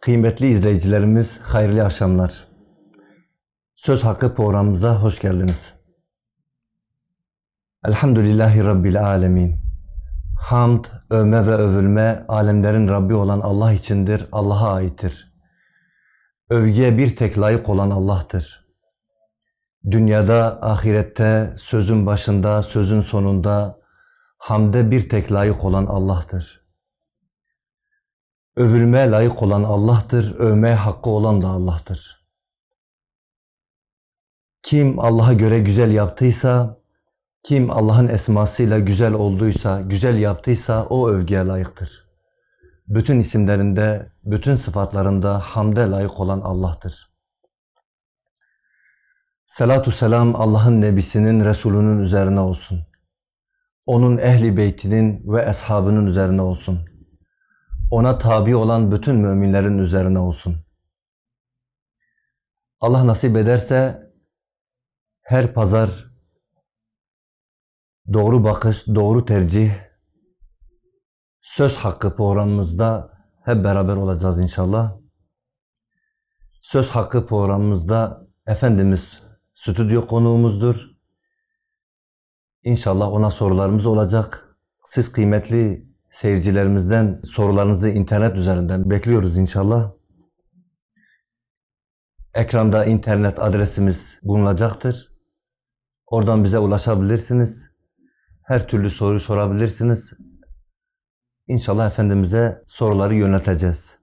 Kıymetli izleyicilerimiz, hayırlı akşamlar. Söz Hakkı programımıza hoş geldiniz. Elhamdülillahi Rabbil Alemin. Hamd, övme ve övülme alemlerin Rabbi olan Allah içindir, Allah'a aittir. Övgüye bir tek layık olan Allah'tır. Dünyada, ahirette, sözün başında, sözün sonunda, hamde bir tek layık olan Allah'tır. Övülmeye layık olan Allah'tır, övmeye hakkı olan da Allah'tır. Kim Allah'a göre güzel yaptıysa, kim Allah'ın esmasıyla güzel olduysa, güzel yaptıysa o övgüye layıktır. Bütün isimlerinde, bütün sıfatlarında hamde layık olan Allah'tır. Selatu selam Allah'ın nebisinin, Resulünün üzerine olsun. Onun ehli beytinin ve eshabının üzerine olsun. Ona tabi olan bütün müminlerin üzerine olsun. Allah nasip ederse her pazar doğru bakış, doğru tercih, söz hakkı programımızda hep beraber olacağız inşallah. Söz hakkı programımızda Efendimiz stüdyo konuğumuzdur. İnşallah ona sorularımız olacak. Siz kıymetli seyircilerimizden sorularınızı internet üzerinden bekliyoruz inşallah. Ekranda internet adresimiz bulunacaktır. Oradan bize ulaşabilirsiniz. Her türlü soruyu sorabilirsiniz. İnşallah Efendimiz'e soruları yönelteceğiz.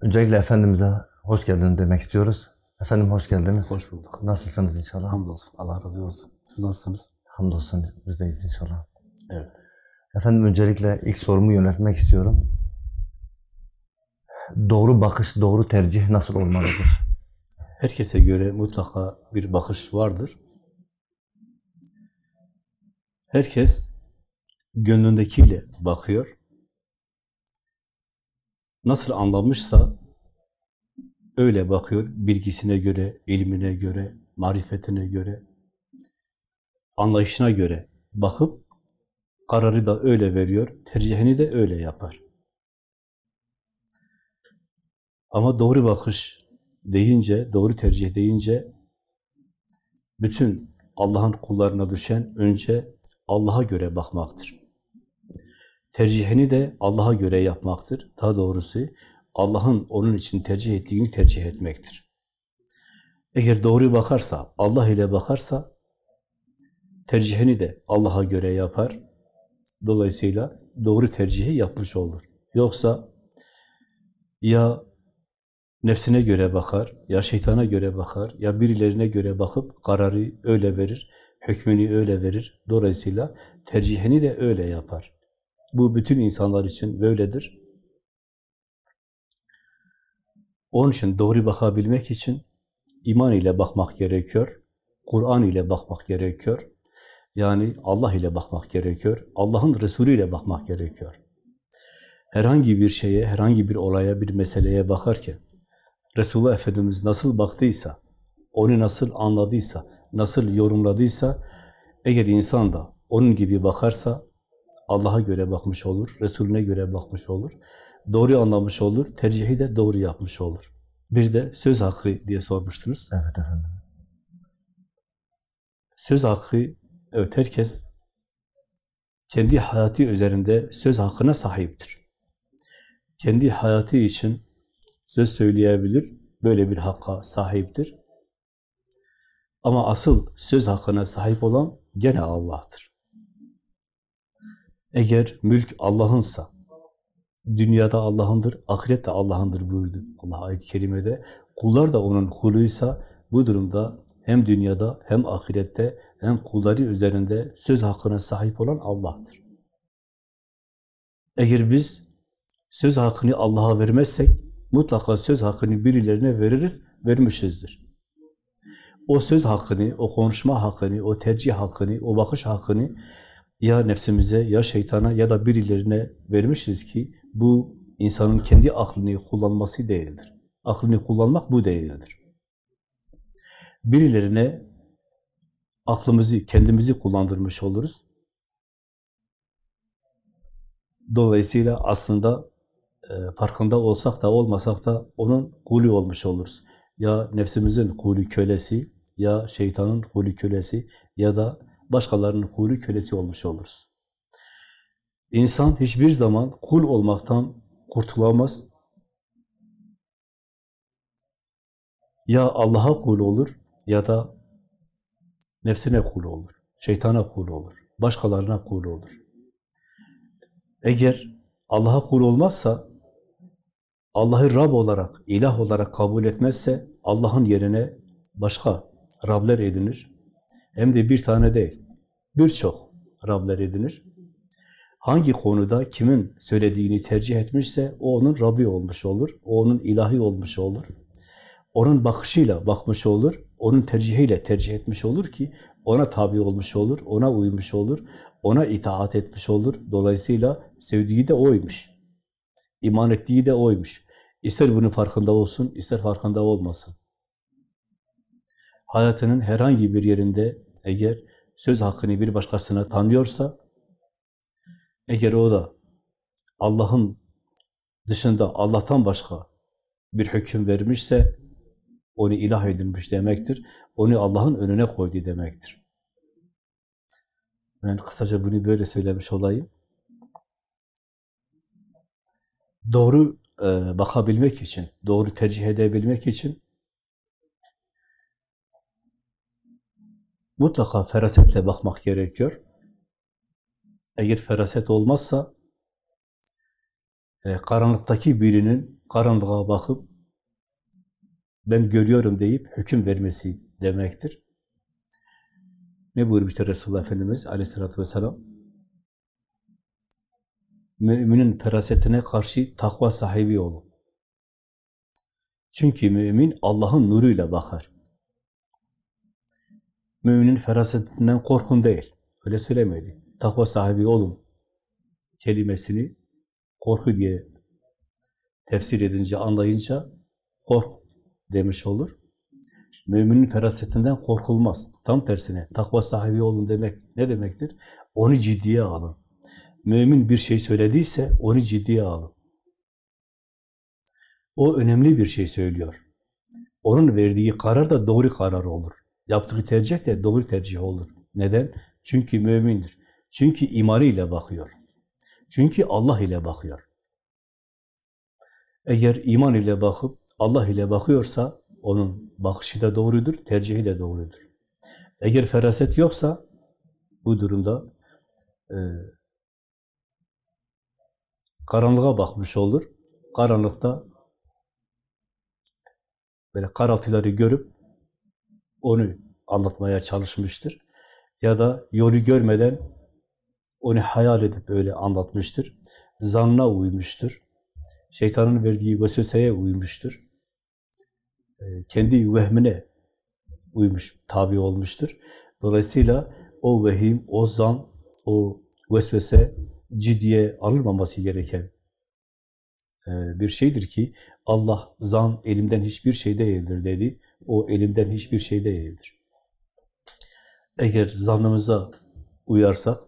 Öncelikle Efendimiz'e hoş geldin demek istiyoruz. Efendim hoş geldiniz. Hoş bulduk. Nasılsınız inşallah? Hamdolsun. Allah razı olsun. Siz nasılsınız? Hamdolsun biz deyiz inşallah. Evet. Efendim öncelikle ilk sorumu yöneltmek istiyorum. Doğru bakış, doğru tercih nasıl olmalıdır? Herkese göre mutlaka bir bakış vardır. Herkes gönlündekiyle bakıyor. Nasıl anlamışsa öyle bakıyor. Bilgisine göre, ilmine göre, marifetine göre, anlayışına göre bakıp kararı da öyle veriyor, tercihini de öyle yapar. Ama doğru bakış deyince, doğru tercih deyince bütün Allah'ın kullarına düşen önce Allah'a göre bakmaktır. Tercihini de Allah'a göre yapmaktır. Daha doğrusu Allah'ın onun için tercih ettiğini tercih etmektir. Eğer doğru bakarsa, Allah ile bakarsa tercihini de Allah'a göre yapar. Dolayısıyla doğru tercihi yapmış olur. Yoksa ya nefsine göre bakar, ya şeytana göre bakar, ya birilerine göre bakıp kararı öyle verir, hükmünü öyle verir. Dolayısıyla tercihini de öyle yapar. Bu bütün insanlar için böyledir. Onun için doğru bakabilmek için iman ile bakmak gerekiyor, Kur'an ile bakmak gerekiyor. Yani Allah ile bakmak gerekiyor, Allah'ın Resulü ile bakmak gerekiyor. Herhangi bir şeye, herhangi bir olaya, bir meseleye bakarken Resulullah Efendimiz nasıl baktıysa, onu nasıl anladıysa, nasıl yorumladıysa, eğer insan da onun gibi bakarsa Allah'a göre bakmış olur, Resulüne göre bakmış olur, doğru anlamış olur, tercihi de doğru yapmış olur. Bir de söz hakkı diye sormuştunuz. Evet efendim. Söz hakkı, evet herkes kendi hayatı üzerinde söz hakkına sahiptir. Kendi hayatı için söz söyleyebilir, böyle bir hakka sahiptir. Ama asıl söz hakkına sahip olan gene Allah'tır. Eğer mülk Allah'ınsa, dünyada Allah'ındır, ahiret de Allah'ındır buyurdu Allah ayet-i kerimede. Kullar da onun kuluysa bu durumda hem dünyada hem ahirette hem kulları üzerinde söz hakkına sahip olan Allah'tır. Eğer biz söz hakkını Allah'a vermezsek mutlaka söz hakkını birilerine veririz, vermişizdir. O söz hakkını, o konuşma hakkını, o tercih hakkını, o bakış hakkını ya nefsimize, ya şeytana ya da birilerine vermişiz ki bu insanın kendi aklını kullanması değildir. Aklını kullanmak bu değildir. Birilerine aklımızı, kendimizi kullandırmış oluruz. Dolayısıyla aslında e, farkında olsak da olmasak da onun kulü olmuş oluruz. Ya nefsimizin kulü kölesi, ya şeytanın kulü kölesi ya da başkalarının kulü kölesi olmuş oluruz. İnsan hiçbir zaman kul olmaktan kurtulamaz. Ya Allah'a kul olur ya da nefsine kul olur, şeytana kul olur, başkalarına kul olur. Eğer Allah'a kul olmazsa, Allah'ı Rab olarak, ilah olarak kabul etmezse, Allah'ın yerine başka Rabler edinir. Hem de bir tane değil, birçok Rabler edinir. Hangi konuda kimin söylediğini tercih etmişse, o onun Rabbi olmuş olur, o onun ilahi olmuş olur. Onun bakışıyla bakmış olur, onun tercihiyle tercih etmiş olur ki, ona tabi olmuş olur, ona uymuş olur, ona itaat etmiş olur. Dolayısıyla sevdiği de oymuş. İman ettiği de oymuş. İster bunun farkında olsun, ister farkında olmasın. Hayatının herhangi bir yerinde eğer söz hakkını bir başkasına tanıyorsa, eğer o da Allah'ın dışında Allah'tan başka bir hüküm vermişse, onu ilah edinmiş demektir. Onu Allah'ın önüne koydu demektir. Ben kısaca bunu böyle söylemiş olayım. Doğru e, bakabilmek için, doğru tercih edebilmek için mutlaka ferasetle bakmak gerekiyor. Eğer feraset olmazsa e, karanlıktaki birinin karanlığa bakıp ben görüyorum deyip hüküm vermesi demektir. Ne buyurmuştur Resulullah Efendimiz aleyhissalatü vesselam? Müminin ferasetine karşı takva sahibi olun. Çünkü mümin Allah'ın nuruyla bakar. Müminin ferasetinden korkun değil. Öyle söylemedi. Takva sahibi olun kelimesini korku diye tefsir edince, anlayınca kork demiş olur. Müminin ferasetinden korkulmaz. Tam tersine takva sahibi olun demek ne demektir? Onu ciddiye alın. Mümin bir şey söylediyse onu ciddiye alın. O önemli bir şey söylüyor. Onun verdiği karar da doğru karar olur. Yaptığı tercih de doğru tercih olur. Neden? Çünkü mümindir. Çünkü imanı ile bakıyor. Çünkü Allah ile bakıyor. Eğer iman ile bakıp Allah ile bakıyorsa onun bakışı da doğrudur, tercihi de doğrudur. Eğer feraset yoksa bu durumda e, karanlığa bakmış olur. Karanlıkta böyle karaltıları görüp onu anlatmaya çalışmıştır. Ya da yolu görmeden onu hayal edip öyle anlatmıştır. Zanna uymuştur. Şeytanın verdiği vesveseye uymuştur. E, kendi vehmine uymuş, tabi olmuştur. Dolayısıyla o vehim, o zan, o vesvese ciddiye alınmaması gereken e, bir şeydir ki Allah zan elimden hiçbir şey değildir dedi. O elimden hiçbir şey değildir. Eğer zannımıza uyarsak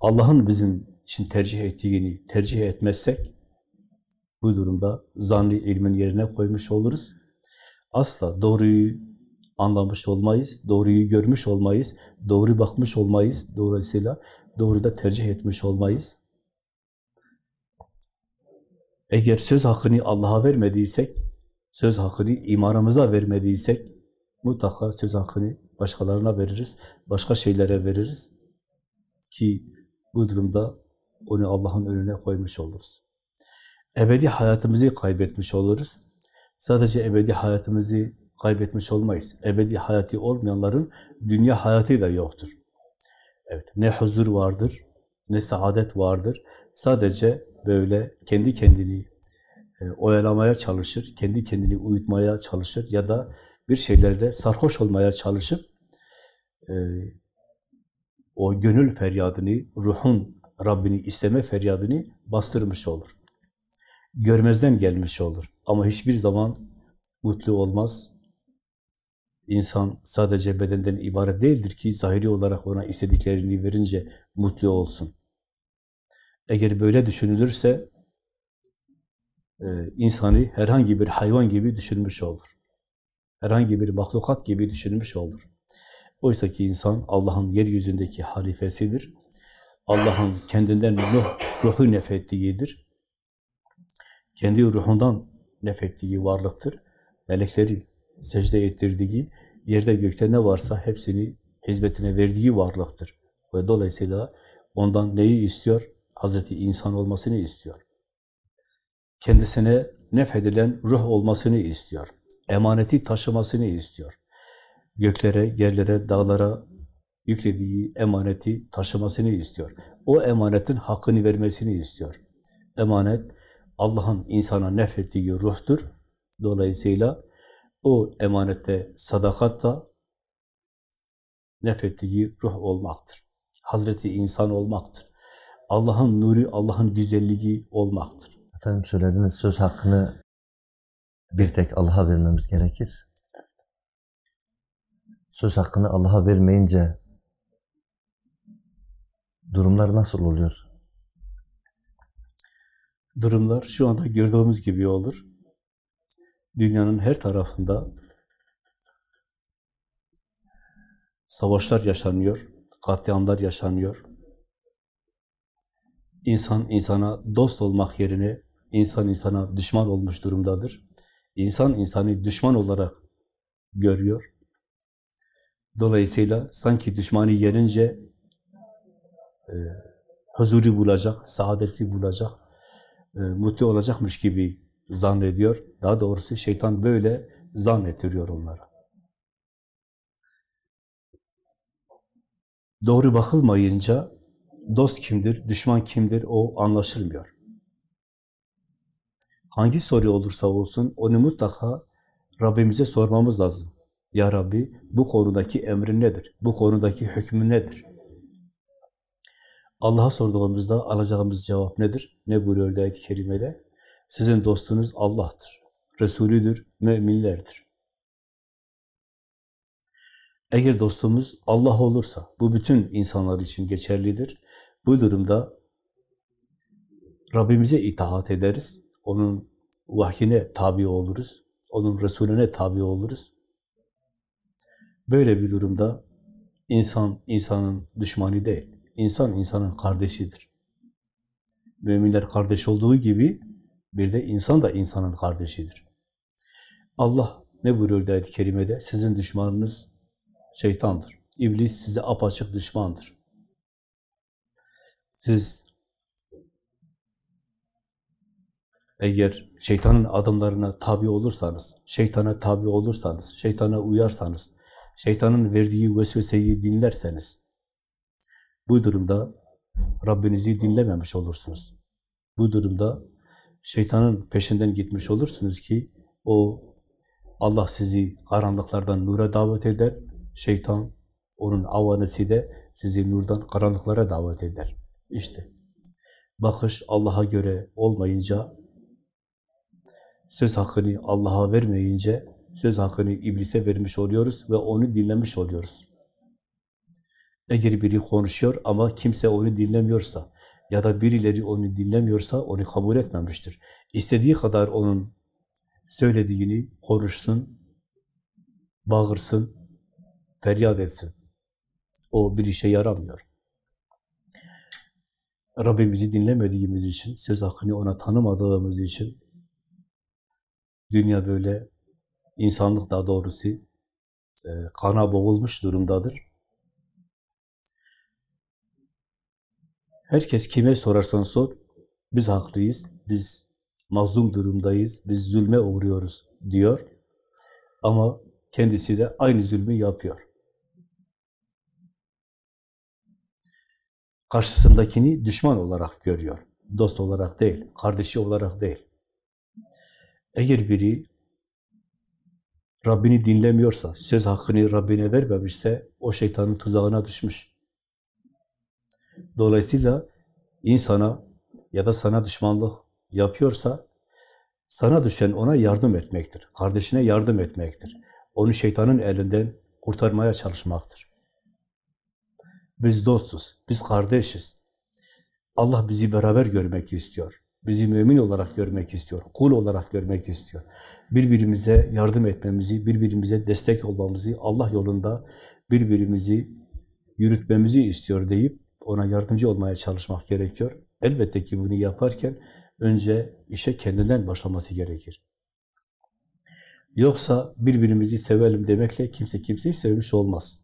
Allah'ın bizim için tercih ettiğini tercih etmezsek bu durumda zanlı ilmin yerine koymuş oluruz. Asla doğruyu anlamış olmayız, doğruyu görmüş olmayız, doğru bakmış olmayız. Dolayısıyla doğru da tercih etmiş olmayız. Eğer söz hakkını Allah'a vermediysek, söz hakkını imanımıza vermediysek, mutlaka söz hakkını başkalarına veririz, başka şeylere veririz ki bu durumda onu Allah'ın önüne koymuş oluruz. Ebedi hayatımızı kaybetmiş oluruz. Sadece ebedi hayatımızı kaybetmiş olmayız. Ebedi hayatı olmayanların dünya hayatı da yoktur. Evet, ne huzur vardır, ne saadet vardır. Sadece böyle kendi kendini e, oyalamaya çalışır, kendi kendini uyutmaya çalışır ya da bir şeylerle sarhoş olmaya çalışıp e, o gönül feryadını, ruhun Rabbini isteme feryadını bastırmış olur. Görmezden gelmiş olur. Ama hiçbir zaman mutlu olmaz. İnsan sadece bedenden ibaret değildir ki zahiri olarak ona istediklerini verince mutlu olsun. Eğer böyle düşünülürse e, insanı herhangi bir hayvan gibi düşünmüş olur. Herhangi bir mahlukat gibi düşünmüş olur. Oysa ki insan Allah'ın yeryüzündeki halifesidir. Allah'ın kendinden ruh, ruhu nefettiğidir. Kendi ruhundan nefettiği varlıktır. Melekleri secde ettirdiği, yerde gökte ne varsa hepsini hizmetine verdiği varlıktır. Ve dolayısıyla ondan neyi istiyor? Hazreti insan olmasını istiyor. Kendisine nefedilen ruh olmasını istiyor. Emaneti taşımasını istiyor. Göklere, yerlere, dağlara yüklediği emaneti taşımasını istiyor. O emanetin hakkını vermesini istiyor. Emanet, Allah'ın insana nefettiği ruhtur. Dolayısıyla o emanette sadakat da nefettiği ruh olmaktır. Hazreti insan olmaktır. Allah'ın nuru, Allah'ın güzelliği olmaktır. Efendim söylediğiniz söz hakkını bir tek Allah'a vermemiz gerekir. Söz hakkını Allah'a vermeyince durumlar nasıl oluyor? Durumlar şu anda gördüğümüz gibi olur. Dünyanın her tarafında savaşlar yaşanıyor, katliamlar yaşanıyor. İnsan insana dost olmak yerine insan insana düşman olmuş durumdadır. İnsan insanı düşman olarak görüyor. Dolayısıyla sanki düşmanı yenince e, huzuru bulacak, saadeti bulacak, mutlu olacakmış gibi zannediyor. Daha doğrusu şeytan böyle zannettiriyor onlara. Doğru bakılmayınca dost kimdir, düşman kimdir o anlaşılmıyor. Hangi soru olursa olsun onu mutlaka Rabbimize sormamız lazım. Ya Rabbi bu konudaki emrin nedir? Bu konudaki hükmün nedir? Allah'a sorduğumuzda alacağımız cevap nedir? Ne buyuruyor ayet-i kerimede? Sizin dostunuz Allah'tır. Resulüdür, müminlerdir. Eğer dostumuz Allah olursa, bu bütün insanlar için geçerlidir. Bu durumda Rabbimize itaat ederiz. Onun vahyine tabi oluruz. Onun Resulüne tabi oluruz. Böyle bir durumda insan, insanın düşmanı değil. İnsan, insanın kardeşidir. Müminler kardeş olduğu gibi bir de insan da insanın kardeşidir. Allah ne buyuruyor ayet-i kerimede? Sizin düşmanınız şeytandır. İblis size apaçık düşmandır. Siz eğer şeytanın adımlarına tabi olursanız, şeytana tabi olursanız, şeytana uyarsanız, şeytanın verdiği vesveseyi dinlerseniz, bu durumda Rabbinizi dinlememiş olursunuz. Bu durumda şeytanın peşinden gitmiş olursunuz ki o Allah sizi karanlıklardan nura davet eder. Şeytan onun avanesi de sizi nurdan karanlıklara davet eder. İşte bakış Allah'a göre olmayınca söz hakkını Allah'a vermeyince söz hakkını iblise vermiş oluyoruz ve onu dinlemiş oluyoruz. Eğer biri konuşuyor ama kimse onu dinlemiyorsa ya da birileri onu dinlemiyorsa onu kabul etmemiştir. İstediği kadar onun söylediğini konuşsun, bağırsın, feryat etsin. O bir işe yaramıyor. Rabbimizi dinlemediğimiz için, söz hakkını ona tanımadığımız için dünya böyle, insanlık daha doğrusu e, kana boğulmuş durumdadır. Herkes kime sorarsan sor, biz haklıyız, biz mazlum durumdayız, biz zulme uğruyoruz diyor. Ama kendisi de aynı zulmü yapıyor. Karşısındakini düşman olarak görüyor. Dost olarak değil, kardeşi olarak değil. Eğer biri Rabbini dinlemiyorsa, söz hakkını Rabbine vermemişse o şeytanın tuzağına düşmüş. Dolayısıyla insana ya da sana düşmanlık yapıyorsa sana düşen ona yardım etmektir. Kardeşine yardım etmektir. Onu şeytanın elinden kurtarmaya çalışmaktır. Biz dostuz, biz kardeşiz. Allah bizi beraber görmek istiyor. Bizi mümin olarak görmek istiyor. Kul olarak görmek istiyor. Birbirimize yardım etmemizi, birbirimize destek olmamızı, Allah yolunda birbirimizi yürütmemizi istiyor deyip ona yardımcı olmaya çalışmak gerekiyor. Elbette ki bunu yaparken önce işe kendinden başlaması gerekir. Yoksa birbirimizi sevelim demekle kimse kimseyi sevmiş olmaz.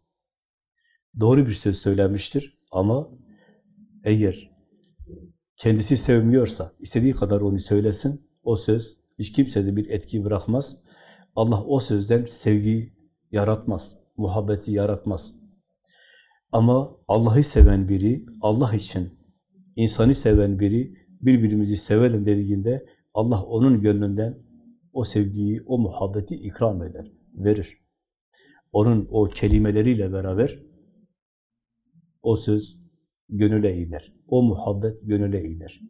Doğru bir söz söylemiştir ama eğer kendisi sevmiyorsa, istediği kadar onu söylesin, o söz hiç kimsede bir etki bırakmaz. Allah o sözden sevgi yaratmaz, muhabbeti yaratmaz. Ama Allah'ı seven biri, Allah için insanı seven biri, birbirimizi sevelim dediğinde Allah onun gönlünden o sevgiyi, o muhabbeti ikram eder, verir. Onun o kelimeleriyle beraber o söz gönüle iner. O muhabbet gönüle iner.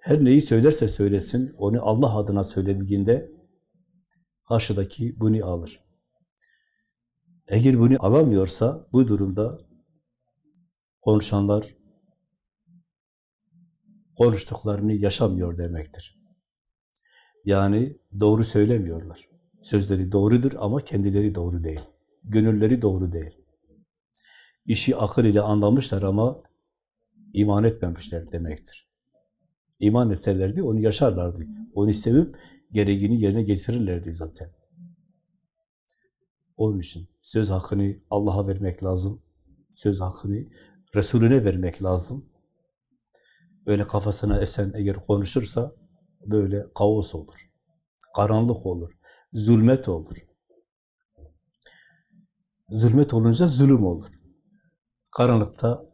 Her neyi söylerse söylesin, onu Allah adına söylediğinde karşıdaki bunu alır. Eğer bunu alamıyorsa bu durumda konuşanlar konuştuklarını yaşamıyor demektir. Yani doğru söylemiyorlar. Sözleri doğrudur ama kendileri doğru değil. Gönülleri doğru değil. İşi akıl ile anlamışlar ama iman etmemişler demektir. İman etselerdi onu yaşarlardı. Onu sevip gereğini yerine getirirlerdi zaten. Onun için söz hakkını Allah'a vermek lazım. Söz hakkını Resulüne vermek lazım. Böyle kafasına esen eğer konuşursa böyle kaos olur. Karanlık olur. Zulmet olur. Zulmet olunca zulüm olur. Karanlıkta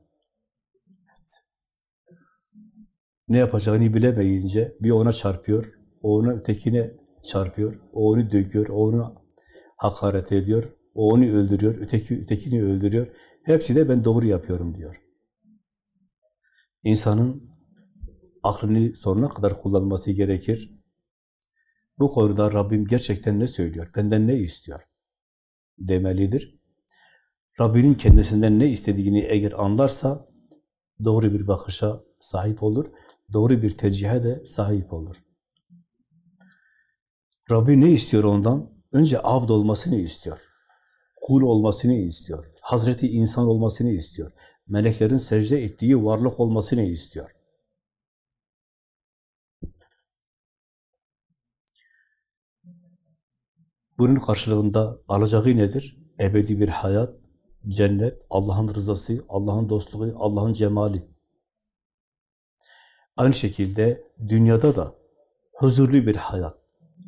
ne yapacağını bilemeyince bir ona çarpıyor, o ona ötekine çarpıyor, o onu döküyor, o onu hakaret ediyor, o onu öldürüyor, öteki ötekini öldürüyor. Hepsi de ben doğru yapıyorum diyor. İnsanın aklını sonuna kadar kullanması gerekir. Bu konuda Rabbim gerçekten ne söylüyor, benden ne istiyor demelidir. Rabbinin kendisinden ne istediğini eğer anlarsa doğru bir bakışa sahip olur, doğru bir tercihe de sahip olur. Rabbi ne istiyor ondan? Önce abd olmasını istiyor. Kul olmasını istiyor. Hazreti insan olmasını istiyor. Meleklerin secde ettiği varlık olmasını istiyor. Bunun karşılığında alacağı nedir? Ebedi bir hayat, cennet, Allah'ın rızası, Allah'ın dostluğu, Allah'ın cemali. Aynı şekilde dünyada da huzurlu bir hayat,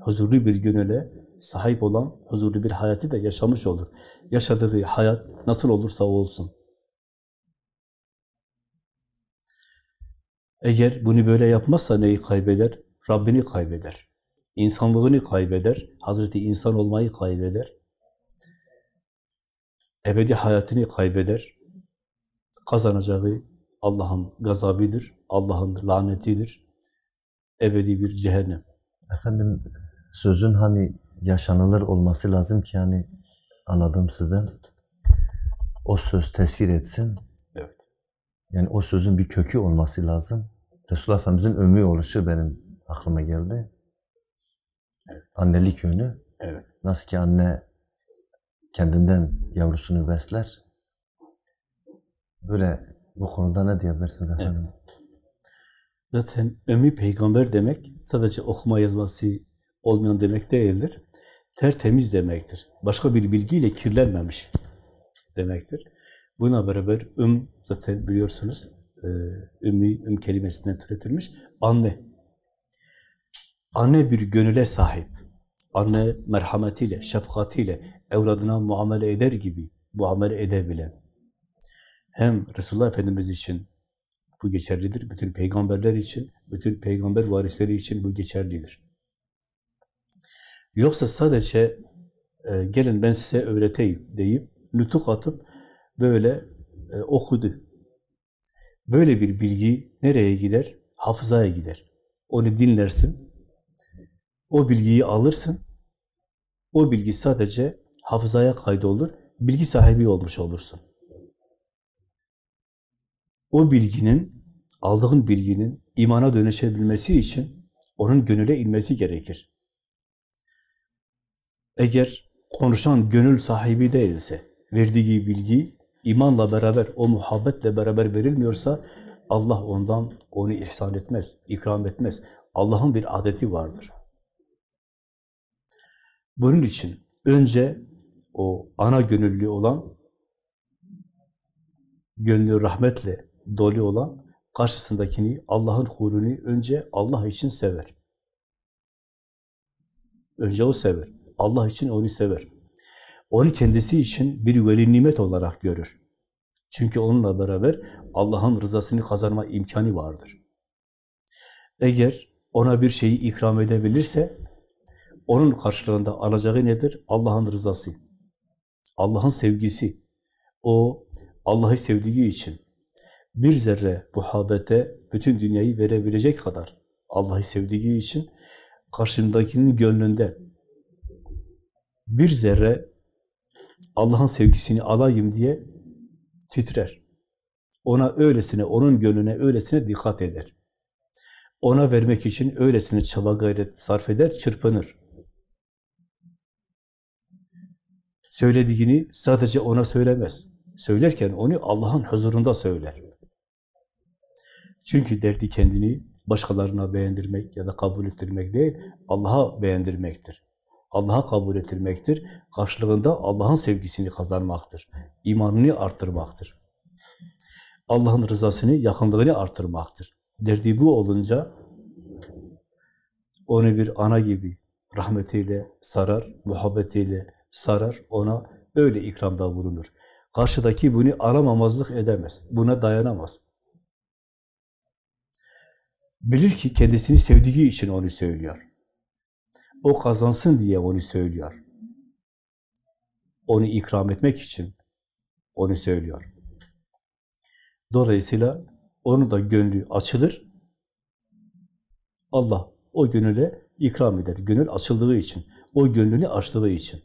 huzurlu bir gönüle sahip olan huzurlu bir hayatı da yaşamış olur. Yaşadığı hayat nasıl olursa olsun. Eğer bunu böyle yapmazsa neyi kaybeder? Rabbini kaybeder. İnsanlığını kaybeder. Hazreti insan olmayı kaybeder. Ebedi hayatını kaybeder. Kazanacağı Allah'ın gazabıdır, Allah'ın lanetidir. Ebedi bir cehennem. Efendim sözün hani yaşanılır olması lazım ki hani anladığım sizden o söz tesir etsin. Evet. Yani o sözün bir kökü olması lazım. Resulullah Efendimiz'in ömrü oluşu benim aklıma geldi. Evet. Annelik yönü. Evet. Nasıl ki anne kendinden yavrusunu besler. Böyle bu konuda ne diyebilirsiniz efendim? Zaten ömrü peygamber demek sadece okuma yazması olmayan demek değildir. Tertemiz demektir. Başka bir bilgiyle kirlenmemiş demektir. Buna beraber üm zaten biliyorsunuz e, ümmi, üm kelimesinden türetilmiş. Anne. Anne bir gönüle sahip. Anne merhametiyle, şefkatiyle evladına muamele eder gibi muamele edebilen. Hem Resulullah Efendimiz için bu geçerlidir. Bütün peygamberler için, bütün peygamber varisleri için bu geçerlidir. Yoksa sadece e, gelin ben size öğreteyim deyip nutuk atıp böyle e, okudu. Böyle bir bilgi nereye gider? Hafızaya gider. Onu dinlersin. O bilgiyi alırsın. O bilgi sadece hafızaya kaydolur. Bilgi sahibi olmuş olursun. O bilginin aldığın bilginin imana dönüşebilmesi için onun gönüle inmesi gerekir. Eğer konuşan gönül sahibi değilse, verdiği bilgi imanla beraber, o muhabbetle beraber verilmiyorsa Allah ondan onu ihsan etmez, ikram etmez. Allah'ın bir adeti vardır. Bunun için önce o ana gönüllü olan, gönlü rahmetle dolu olan, karşısındakini, Allah'ın kulünü önce Allah için sever. Önce o sever. Allah için onu sever. Onu kendisi için bir veli nimet olarak görür. Çünkü onunla beraber Allah'ın rızasını kazanma imkanı vardır. Eğer ona bir şeyi ikram edebilirse, onun karşılığında alacağı nedir? Allah'ın rızası. Allah'ın sevgisi. O, Allah'ı sevdiği için bir zerre muhabbete bütün dünyayı verebilecek kadar Allah'ı sevdiği için karşındakinin gönlünde bir zerre Allah'ın sevgisini alayım diye titrer. Ona öylesine, onun gönlüne öylesine dikkat eder. Ona vermek için öylesine çaba gayret sarf eder, çırpınır. Söylediğini sadece ona söylemez. Söylerken onu Allah'ın huzurunda söyler. Çünkü derdi kendini başkalarına beğendirmek ya da kabul ettirmek değil, Allah'a beğendirmektir. Allah'a kabul ettirmektir. Karşılığında Allah'ın sevgisini kazanmaktır. İmanını arttırmaktır. Allah'ın rızasını, yakınlığını arttırmaktır. Derdi bu olunca onu bir ana gibi rahmetiyle sarar, muhabbetiyle sarar, ona öyle ikramda bulunur. Karşıdaki bunu aramamazlık edemez, buna dayanamaz. Bilir ki kendisini sevdiği için onu söylüyor. O kazansın diye onu söylüyor. Onu ikram etmek için onu söylüyor. Dolayısıyla onu da gönlü açılır. Allah o gönüle ikram eder. Gönül açıldığı için, o gönlünü açtığı için.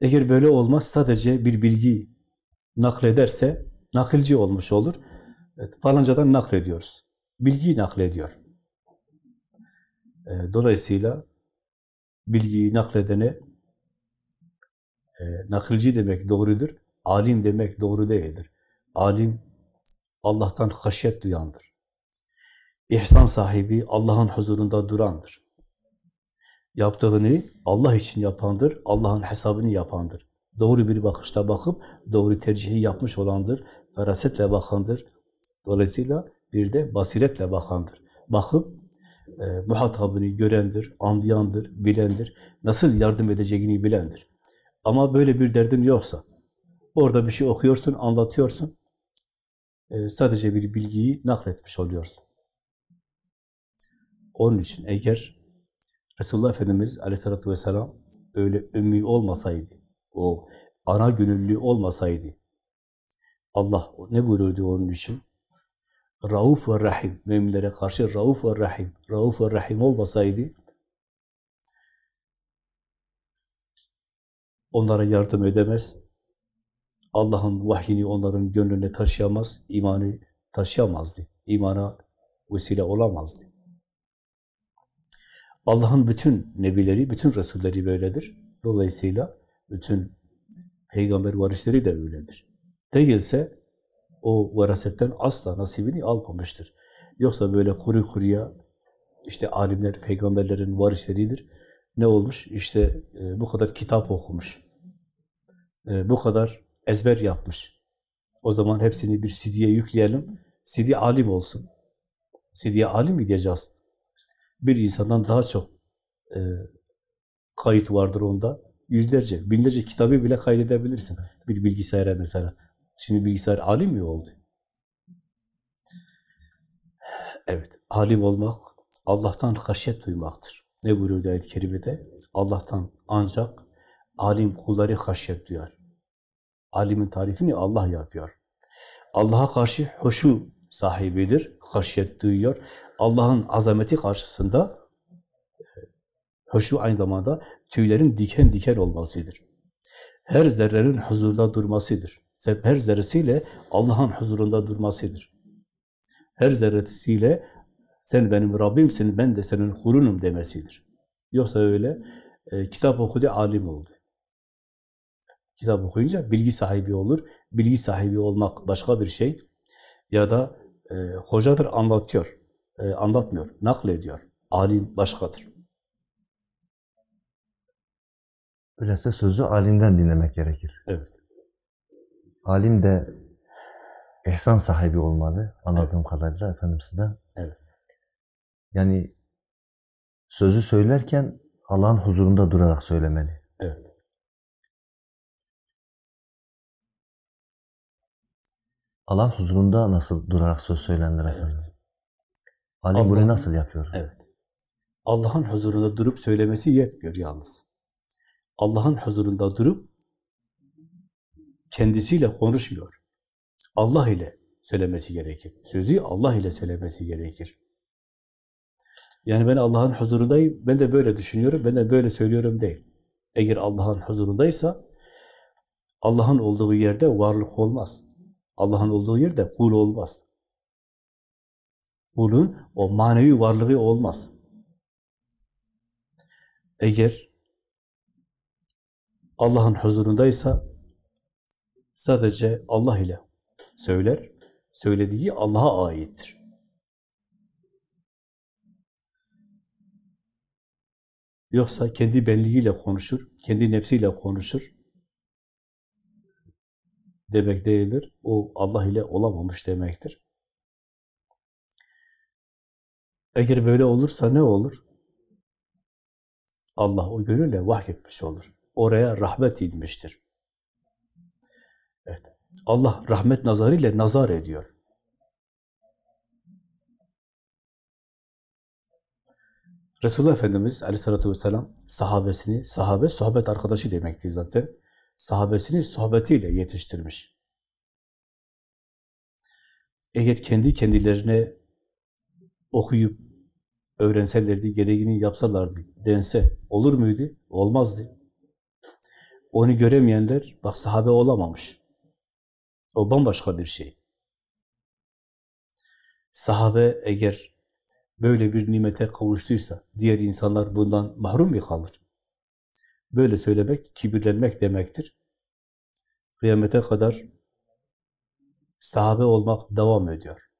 Eğer böyle olmaz, sadece bir bilgi naklederse nakilci olmuş olur. Evet, falancadan naklediyoruz. Bilgiyi naklediyor. E, dolayısıyla bilgiyi nakledene e, nakilci demek doğrudur. Alim demek doğru değildir. Alim Allah'tan haşyet duyandır. İhsan sahibi Allah'ın huzurunda durandır. Yaptığını Allah için yapandır, Allah'ın hesabını yapandır. Doğru bir bakışla bakıp doğru tercihi yapmış olandır, ferasetle bakandır. Dolayısıyla bir de basiretle bakandır. Bakıp e, muhatabını görendir, anlayandır, bilendir, nasıl yardım edeceğini bilendir. Ama böyle bir derdin yoksa, orada bir şey okuyorsun, anlatıyorsun, e, sadece bir bilgiyi nakletmiş oluyorsun. Onun için eğer Resulullah Efendimiz aleyhissalatü vesselam öyle ümmi olmasaydı, o ana gönüllü olmasaydı, Allah ne buyurdu onun için? Rauf ve Rahim, müminlere karşı Rauf ve Rahim, Rauf ve Rahim olmasaydı, onlara yardım edemez, Allah'ın vahyini onların gönlüne taşıyamaz, imanı taşıyamazdı, imana vesile olamazdı. Allah'ın bütün nebileri, bütün resulleri böyledir. Dolayısıyla bütün peygamber varisleri de öyledir. Değilse o verasetten asla nasibini almamıştır. Yoksa böyle kuru kuruya işte alimler, peygamberlerin varisleridir. Ne olmuş? İşte e, bu kadar kitap okumuş. E, bu kadar ezber yapmış. O zaman hepsini bir CD'ye yükleyelim. CD alim olsun. CD'ye alim mi diyeceğiz? Bir insandan daha çok e, kayıt vardır onda. Yüzlerce, binlerce kitabı bile kaydedebilirsin. Bir bilgisayara mesela. Şimdi bilgisayar alim mi oldu? Evet, alim olmak, Allah'tan haşyet duymaktır. Ne buyuruyor ayet-i kerimede? Allah'tan ancak alim kulları haşyet duyar. Alimin tarifini Allah yapıyor. Allah'a karşı hoşu sahibidir, haşyet duyuyor. Allah'ın azameti karşısında hoşu aynı zamanda tüylerin diken diken olmasıdır. Her zerrenin huzurda durmasıdır. Her zerresiyle Allah'ın huzurunda durmasıdır. Her zerresiyle sen benim Rabbimsin, ben de senin kulunum demesidir. Yoksa öyle e, kitap okudu, alim oldu. Kitap okuyunca bilgi sahibi olur. Bilgi sahibi olmak başka bir şey. Ya da e, hocadır anlatıyor, e, anlatmıyor, naklediyor. Alim başkadır. Öyleyse sözü alimden dinlemek gerekir. Evet. Alim de ihsan sahibi olmalı anladığım kadarıyla efendim sizden. Evet. Yani sözü söylerken Allah'ın huzurunda durarak söylemeli. Evet. Allah'ın huzurunda nasıl durarak söz söylenir efendim? Alim bunu Allah'ın- nasıl yapıyor? Evet. Allah'ın huzurunda durup söylemesi yetmiyor yalnız. Allah'ın huzurunda durup kendisiyle konuşmuyor. Allah ile söylemesi gerekir. Sözü Allah ile söylemesi gerekir. Yani ben Allah'ın huzurundayım, ben de böyle düşünüyorum, ben de böyle söylüyorum değil. Eğer Allah'ın huzurundaysa, Allah'ın olduğu yerde varlık olmaz. Allah'ın olduğu yerde kul olmaz. Kulun o manevi varlığı olmaz. Eğer Allah'ın huzurundaysa sadece Allah ile söyler, söylediği Allah'a aittir. Yoksa kendi benliğiyle konuşur, kendi nefsiyle konuşur demek değildir. O Allah ile olamamış demektir. Eğer böyle olursa ne olur? Allah o gönülle vahyetmiş olur. Oraya rahmet inmiştir. Allah rahmet nazarıyla nazar ediyor. Resulullah Efendimiz aleyhissalatü vesselam sahabesini, sahabe sohbet arkadaşı demekti zaten. Sahabesini sohbetiyle yetiştirmiş. Eğer kendi kendilerine okuyup öğrenselerdi, gereğini yapsalardı dense olur muydu? Olmazdı. Onu göremeyenler bak sahabe olamamış. O bambaşka bir şey. Sahabe eğer böyle bir nimete kavuştuysa diğer insanlar bundan mahrum mu kalır? Böyle söylemek kibirlenmek demektir. Kıyamete kadar sahabe olmak devam ediyor.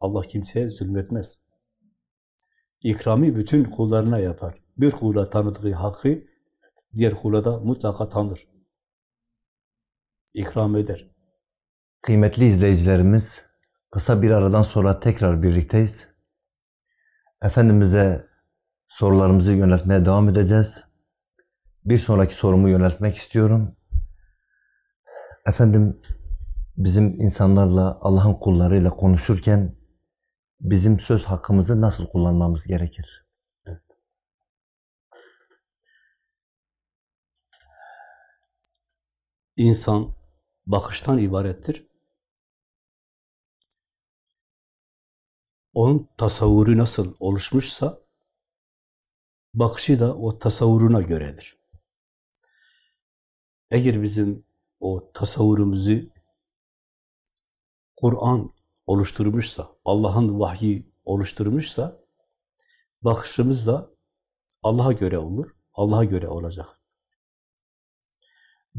Allah kimseye zulmetmez. İkrami bütün kullarına yapar. Bir kula tanıdığı hakkı diğer kula da mutlaka tanır. İkram eder. Kıymetli izleyicilerimiz, kısa bir aradan sonra tekrar birlikteyiz. Efendimiz'e sorularımızı yöneltmeye devam edeceğiz. Bir sonraki sorumu yöneltmek istiyorum. Efendim, bizim insanlarla, Allah'ın kullarıyla konuşurken bizim söz hakkımızı nasıl kullanmamız gerekir? İnsan bakıştan ibarettir. Onun tasavvuru nasıl oluşmuşsa bakışı da o tasavvuruna göredir. Eğer bizim o tasavvurumuzu Kur'an oluşturmuşsa, Allah'ın vahyi oluşturmuşsa bakışımız da Allah'a göre olur, Allah'a göre olacak.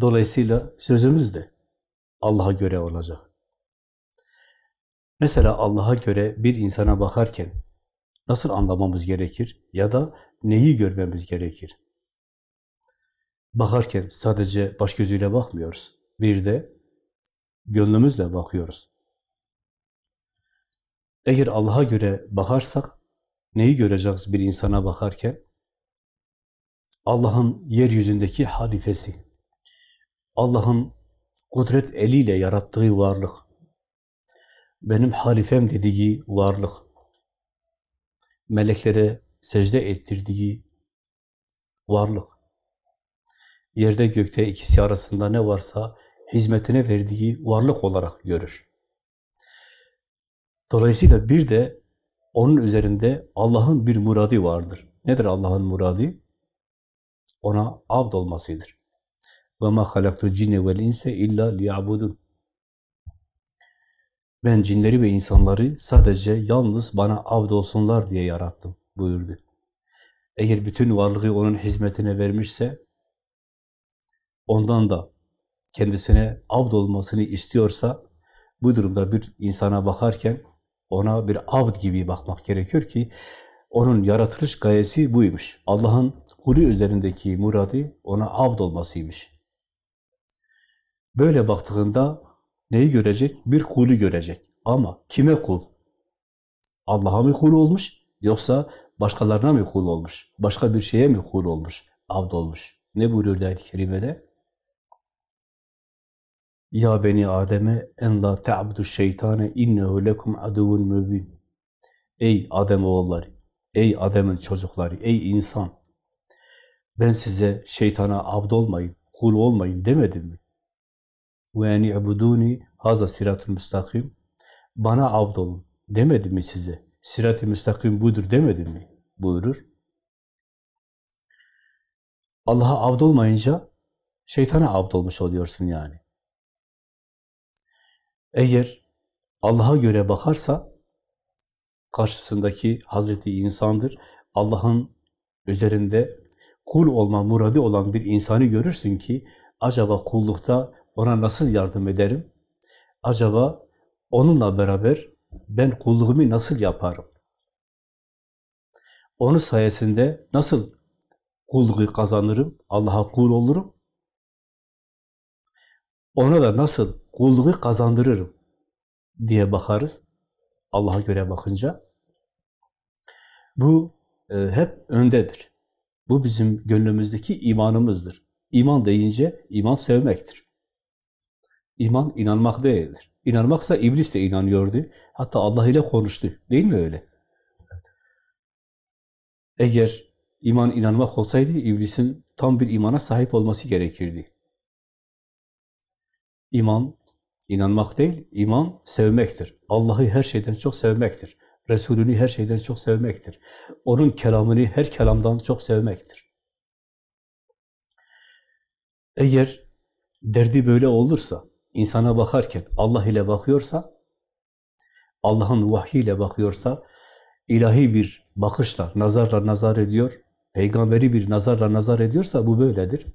Dolayısıyla sözümüz de Allah'a göre olacak. Mesela Allah'a göre bir insana bakarken nasıl anlamamız gerekir ya da neyi görmemiz gerekir? Bakarken sadece baş gözüyle bakmıyoruz. Bir de gönlümüzle bakıyoruz. Eğer Allah'a göre bakarsak neyi göreceğiz bir insana bakarken? Allah'ın yeryüzündeki halifesi, Allah'ın kudret eliyle yarattığı varlık, benim halifem dediği varlık, meleklere secde ettirdiği varlık, yerde gökte ikisi arasında ne varsa hizmetine verdiği varlık olarak görür. Dolayısıyla bir de onun üzerinde Allah'ın bir muradı vardır. Nedir Allah'ın muradı? Ona abd olmasıdır. وَمَا خَلَقْتُ الْجِنَّ وَالْاِنْسَ اِلَّا لِيَعْبُدُونَ Ben cinleri ve insanları sadece yalnız bana abd olsunlar diye yarattım buyurdu. Eğer bütün varlığı onun hizmetine vermişse, ondan da kendisine abd olmasını istiyorsa, bu durumda bir insana bakarken ona bir abd gibi bakmak gerekiyor ki, onun yaratılış gayesi buymuş. Allah'ın kulu üzerindeki muradı ona abd olmasıymış. Böyle baktığında neyi görecek? Bir kulu görecek. Ama kime kul? Allah'a mı kul olmuş? Yoksa başkalarına mı kul olmuş? Başka bir şeye mi kul olmuş? Abd olmuş. Ne buyuruyor ayet-i kerimede? Ya beni Adem'e en la te'abdu şeytane innehu lekum aduvun mübin. Ey Adem oğulları, ey Adem'in çocukları, ey insan. Ben size şeytana abd olmayın, kul olmayın demedim mi? Ve en i'buduni haza siratul müstakim. Bana abd olun demedim mi size? Sirat-ı müstakim budur demedim mi? Buyurur. Allah'a abd olmayınca şeytana abd olmuş oluyorsun yani. Eğer Allah'a göre bakarsa karşısındaki Hazreti insandır. Allah'ın üzerinde kul olma muradı olan bir insanı görürsün ki acaba kullukta ona nasıl yardım ederim? Acaba onunla beraber ben kulluğumu nasıl yaparım? Onun sayesinde nasıl kulluğu kazanırım? Allah'a kul olurum? Ona da nasıl kulluğu kazandırırım diye bakarız. Allah'a göre bakınca. Bu e, hep öndedir. Bu bizim gönlümüzdeki imanımızdır. İman deyince iman sevmektir. İman inanmak değildir. İnanmaksa iblis de inanıyordu. Hatta Allah ile konuştu. Değil mi öyle? Eğer iman inanmak olsaydı iblisin tam bir imana sahip olması gerekirdi. İman inanmak değil, iman sevmektir. Allah'ı her şeyden çok sevmektir. Resulünü her şeyden çok sevmektir. Onun kelamını her kelamdan çok sevmektir. Eğer derdi böyle olursa, insana bakarken Allah ile bakıyorsa, Allah'ın vahyiyle bakıyorsa, ilahi bir bakışla, nazarla nazar ediyor, peygamberi bir nazarla nazar ediyorsa bu böyledir.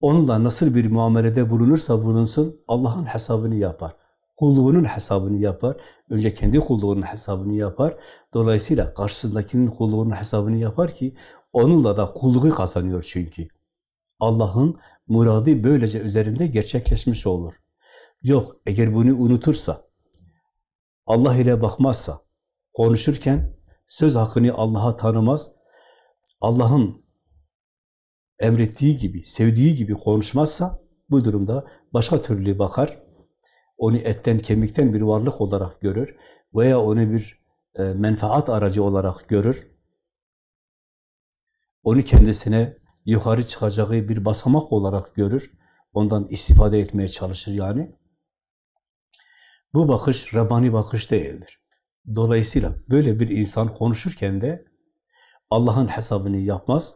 Onunla nasıl bir muamelede bulunursa bulunsun, Allah'ın hesabını yapar. Kulluğunun hesabını yapar. Önce kendi kulluğunun hesabını yapar. Dolayısıyla karşısındakinin kulluğunun hesabını yapar ki, onunla da kulluğu kazanıyor çünkü. Allah'ın muradı böylece üzerinde gerçekleşmiş olur. Yok, eğer bunu unutursa, Allah ile bakmazsa, konuşurken söz hakkını Allah'a tanımaz, Allah'ın emrettiği gibi, sevdiği gibi konuşmazsa, bu durumda başka türlü bakar, onu etten kemikten bir varlık olarak görür veya onu bir e, menfaat aracı olarak görür, onu kendisine yukarı çıkacağı bir basamak olarak görür, ondan istifade etmeye çalışır yani. Bu bakış Rabbani bakış değildir. Dolayısıyla böyle bir insan konuşurken de Allah'ın hesabını yapmaz,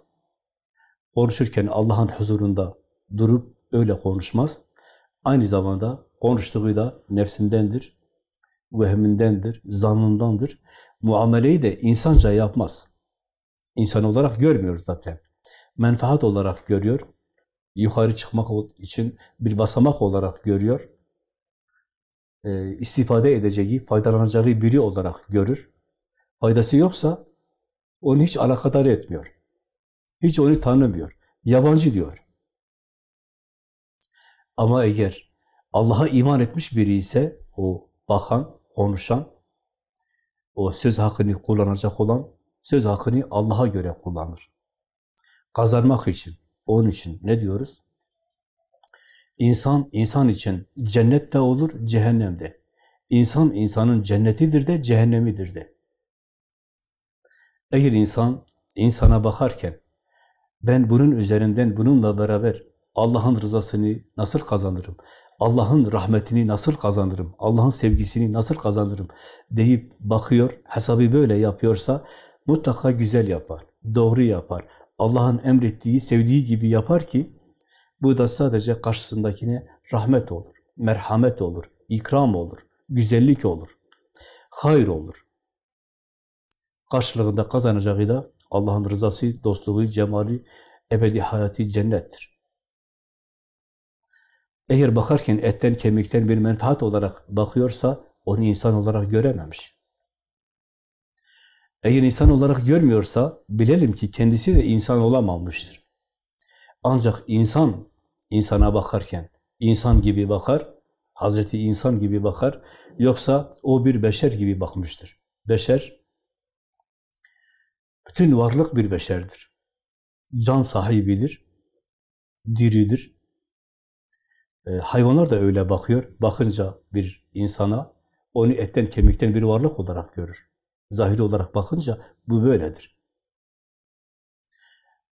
konuşurken Allah'ın huzurunda durup öyle konuşmaz. Aynı zamanda konuştuğu da nefsindendir, vehmindendir, zannındandır. Muameleyi de insanca yapmaz. İnsan olarak görmüyor zaten. Menfaat olarak görüyor. Yukarı çıkmak için bir basamak olarak görüyor. E, istifade edeceği, faydalanacağı biri olarak görür. Faydası yoksa onu hiç alakadar etmiyor. Hiç onu tanımıyor. Yabancı diyor. Ama eğer Allah'a iman etmiş biri ise o bakan, konuşan, o söz hakkını kullanacak olan söz hakkını Allah'a göre kullanır. Kazanmak için, onun için ne diyoruz? İnsan, insan için cennet de olur, cehennem de. İnsan, insanın cennetidir de, cehennemidir de. Eğer insan, insana bakarken, ben bunun üzerinden, bununla beraber Allah'ın rızasını nasıl kazanırım? Allah'ın rahmetini nasıl kazanırım? Allah'ın sevgisini nasıl kazanırım? deyip bakıyor, hesabı böyle yapıyorsa mutlaka güzel yapar, doğru yapar. Allah'ın emrettiği, sevdiği gibi yapar ki Bu da sadece karşısındakine rahmet olur, merhamet olur, ikram olur, güzellik olur, hayır olur. Karşılığında kazanacağı da Allah'ın rızası, dostluğu, cemali, ebedi hayatı cennettir. Eğer bakarken etten kemikten bir menfaat olarak bakıyorsa onu insan olarak görememiş. Eğer insan olarak görmüyorsa bilelim ki kendisi de insan olamamıştır. Ancak insan insana bakarken insan gibi bakar, Hazreti insan gibi bakar, yoksa o bir beşer gibi bakmıştır. Beşer, bütün varlık bir beşerdir. Can sahibidir, diridir. E, hayvanlar da öyle bakıyor. Bakınca bir insana, onu etten kemikten bir varlık olarak görür. Zahiri olarak bakınca bu böyledir.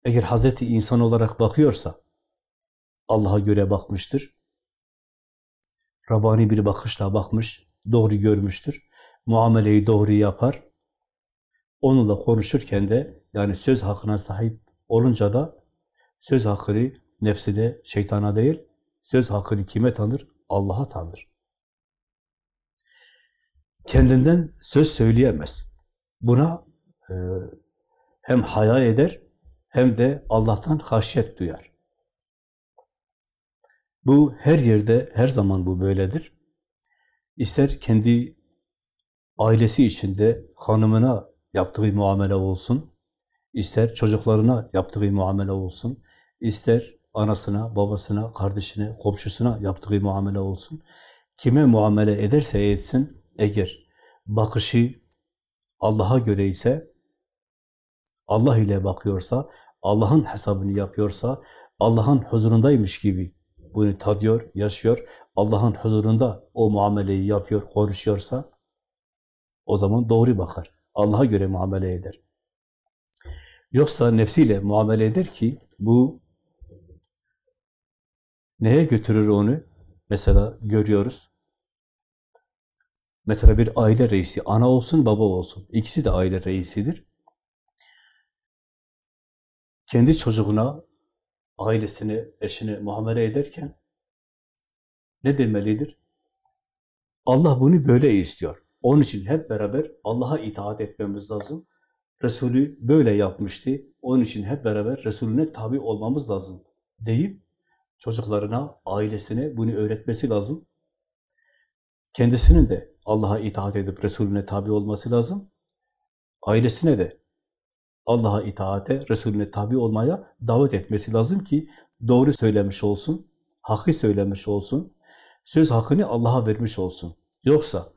Eğer Hazreti insan olarak bakıyorsa, Allah'a göre bakmıştır. Rabani bir bakışla bakmış, doğru görmüştür. Muameleyi doğru yapar. Onunla konuşurken de, yani söz hakkına sahip olunca da, söz hakkını nefsine, şeytana değil, söz hakkını kime tanır? Allah'a tanır. Kendinden söz söyleyemez. Buna e, hem haya eder, hem de Allah'tan haşyet duyar. Bu her yerde, her zaman bu böyledir. İster kendi ailesi içinde hanımına yaptığı muamele olsun, ister çocuklarına yaptığı muamele olsun, ister anasına, babasına, kardeşine, komşusuna yaptığı muamele olsun. Kime muamele ederse etsin, eğer bakışı Allah'a göre ise, Allah ile bakıyorsa, Allah'ın hesabını yapıyorsa, Allah'ın huzurundaymış gibi bunu tadıyor, yaşıyor, Allah'ın huzurunda o muameleyi yapıyor, konuşuyorsa, o zaman doğru bakar. Allah'a göre muamele eder. Yoksa nefsiyle muamele eder ki, bu neye götürür onu? Mesela görüyoruz. Mesela bir aile reisi, ana olsun, baba olsun. İkisi de aile reisidir. Kendi çocuğuna, ailesine, eşine muamele ederken ne demelidir? Allah bunu böyle istiyor. Onun için hep beraber Allah'a itaat etmemiz lazım. Resulü böyle yapmıştı. Onun için hep beraber Resulüne tabi olmamız lazım deyip çocuklarına, ailesine bunu öğretmesi lazım. Kendisinin de Allah'a itaat edip Resulüne tabi olması lazım. Ailesine de Allah'a itaate, Resulüne tabi olmaya davet etmesi lazım ki doğru söylemiş olsun, hakkı söylemiş olsun, söz hakkını Allah'a vermiş olsun. Yoksa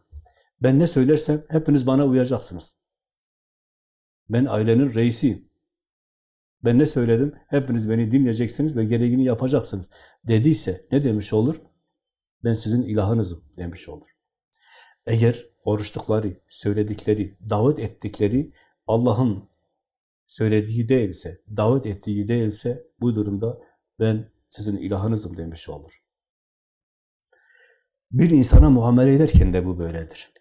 ben ne söylersem hepiniz bana uyacaksınız. Ben ailenin reisiyim. Ben ne söyledim? Hepiniz beni dinleyeceksiniz ve gereğini yapacaksınız. Dediyse ne demiş olur? Ben sizin ilahınızım demiş olur. Eğer konuştukları, söyledikleri, davet ettikleri Allah'ın söylediği değilse, davet ettiği değilse bu durumda ben sizin ilahınızım demiş olur. Bir insana muamele ederken de bu böyledir.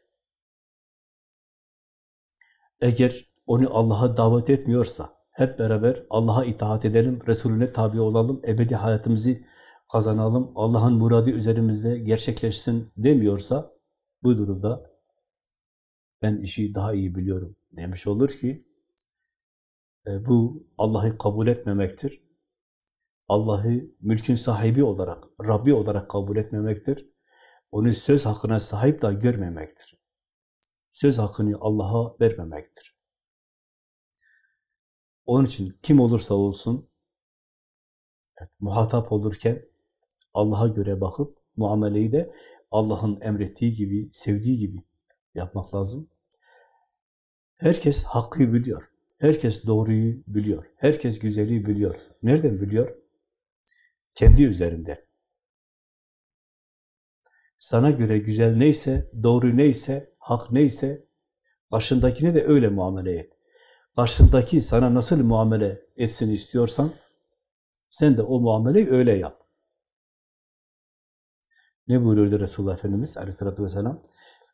Eğer onu Allah'a davet etmiyorsa, hep beraber Allah'a itaat edelim, Resulüne tabi olalım, ebedi hayatımızı kazanalım, Allah'ın muradı üzerimizde gerçekleşsin demiyorsa, bu durumda ben işi daha iyi biliyorum demiş olur ki, e, bu Allah'ı kabul etmemektir. Allah'ı mülkün sahibi olarak, Rabbi olarak kabul etmemektir. Onu söz hakkına sahip da görmemektir. Söz hakkını Allah'a vermemektir. Onun için kim olursa olsun, muhatap olurken Allah'a göre bakıp muameleyi de Allah'ın emrettiği gibi, sevdiği gibi yapmak lazım. Herkes hakkı biliyor. Herkes doğruyu biliyor. Herkes güzeli biliyor. Nereden biliyor? Kendi üzerinde. Sana göre güzel neyse, doğru neyse, hak neyse, karşındakine de öyle muamele et. Karşındaki sana nasıl muamele etsin istiyorsan, sen de o muameleyi öyle yap. Ne buyuruyordu Resulullah Efendimiz aleyhissalatü vesselam?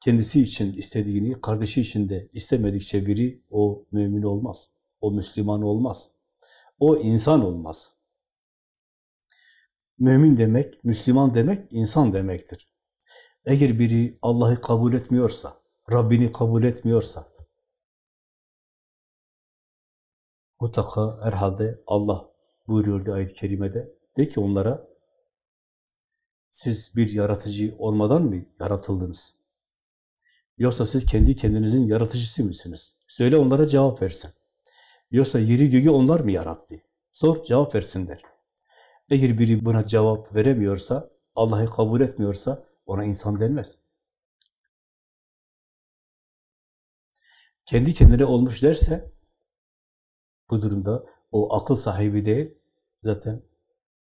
Kendisi için istediğini, kardeşi için de istemedikçe biri o mümin olmaz. O Müslüman olmaz. O insan olmaz. Mümin demek, Müslüman demek, insan demektir. Eğer biri Allah'ı kabul etmiyorsa, Rabbini kabul etmiyorsa, mutlaka herhalde Allah buyuruyordu ayet-i kerimede, de ki onlara, siz bir yaratıcı olmadan mı yaratıldınız? Yoksa siz kendi kendinizin yaratıcısı mısınız? Söyle onlara cevap versin. Yoksa yeri göğü onlar mı yarattı? Sor, cevap versinler. Eğer biri buna cevap veremiyorsa, Allah'ı kabul etmiyorsa ona insan denmez. Kendi kendine olmuş derse bu durumda o akıl sahibi değil, zaten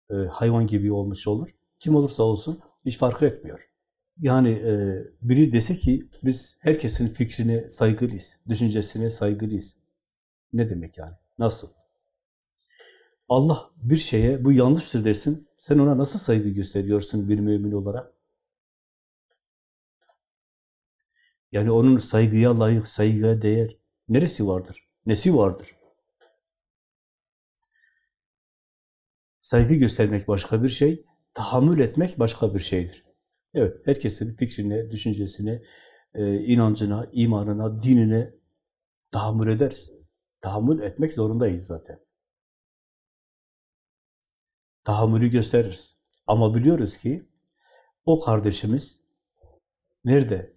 e, hayvan gibi olmuş olur. Kim olursa olsun hiç fark etmiyor. Yani e, biri dese ki biz herkesin fikrine saygılıyız, düşüncesine saygılıyız. Ne demek yani? Nasıl? Allah bir şeye bu yanlıştır dersin, sen ona nasıl saygı gösteriyorsun bir mümin olarak? Yani onun saygıya layık, saygıya değer neresi vardır? Nesi vardır? Saygı göstermek başka bir şey, tahammül etmek başka bir şeydir. Evet, herkesin fikrine, düşüncesine, inancına, imanına, dinine tahammül ederiz. Tahammül etmek zorundayız zaten. Tahammülü gösteririz. Ama biliyoruz ki o kardeşimiz nerede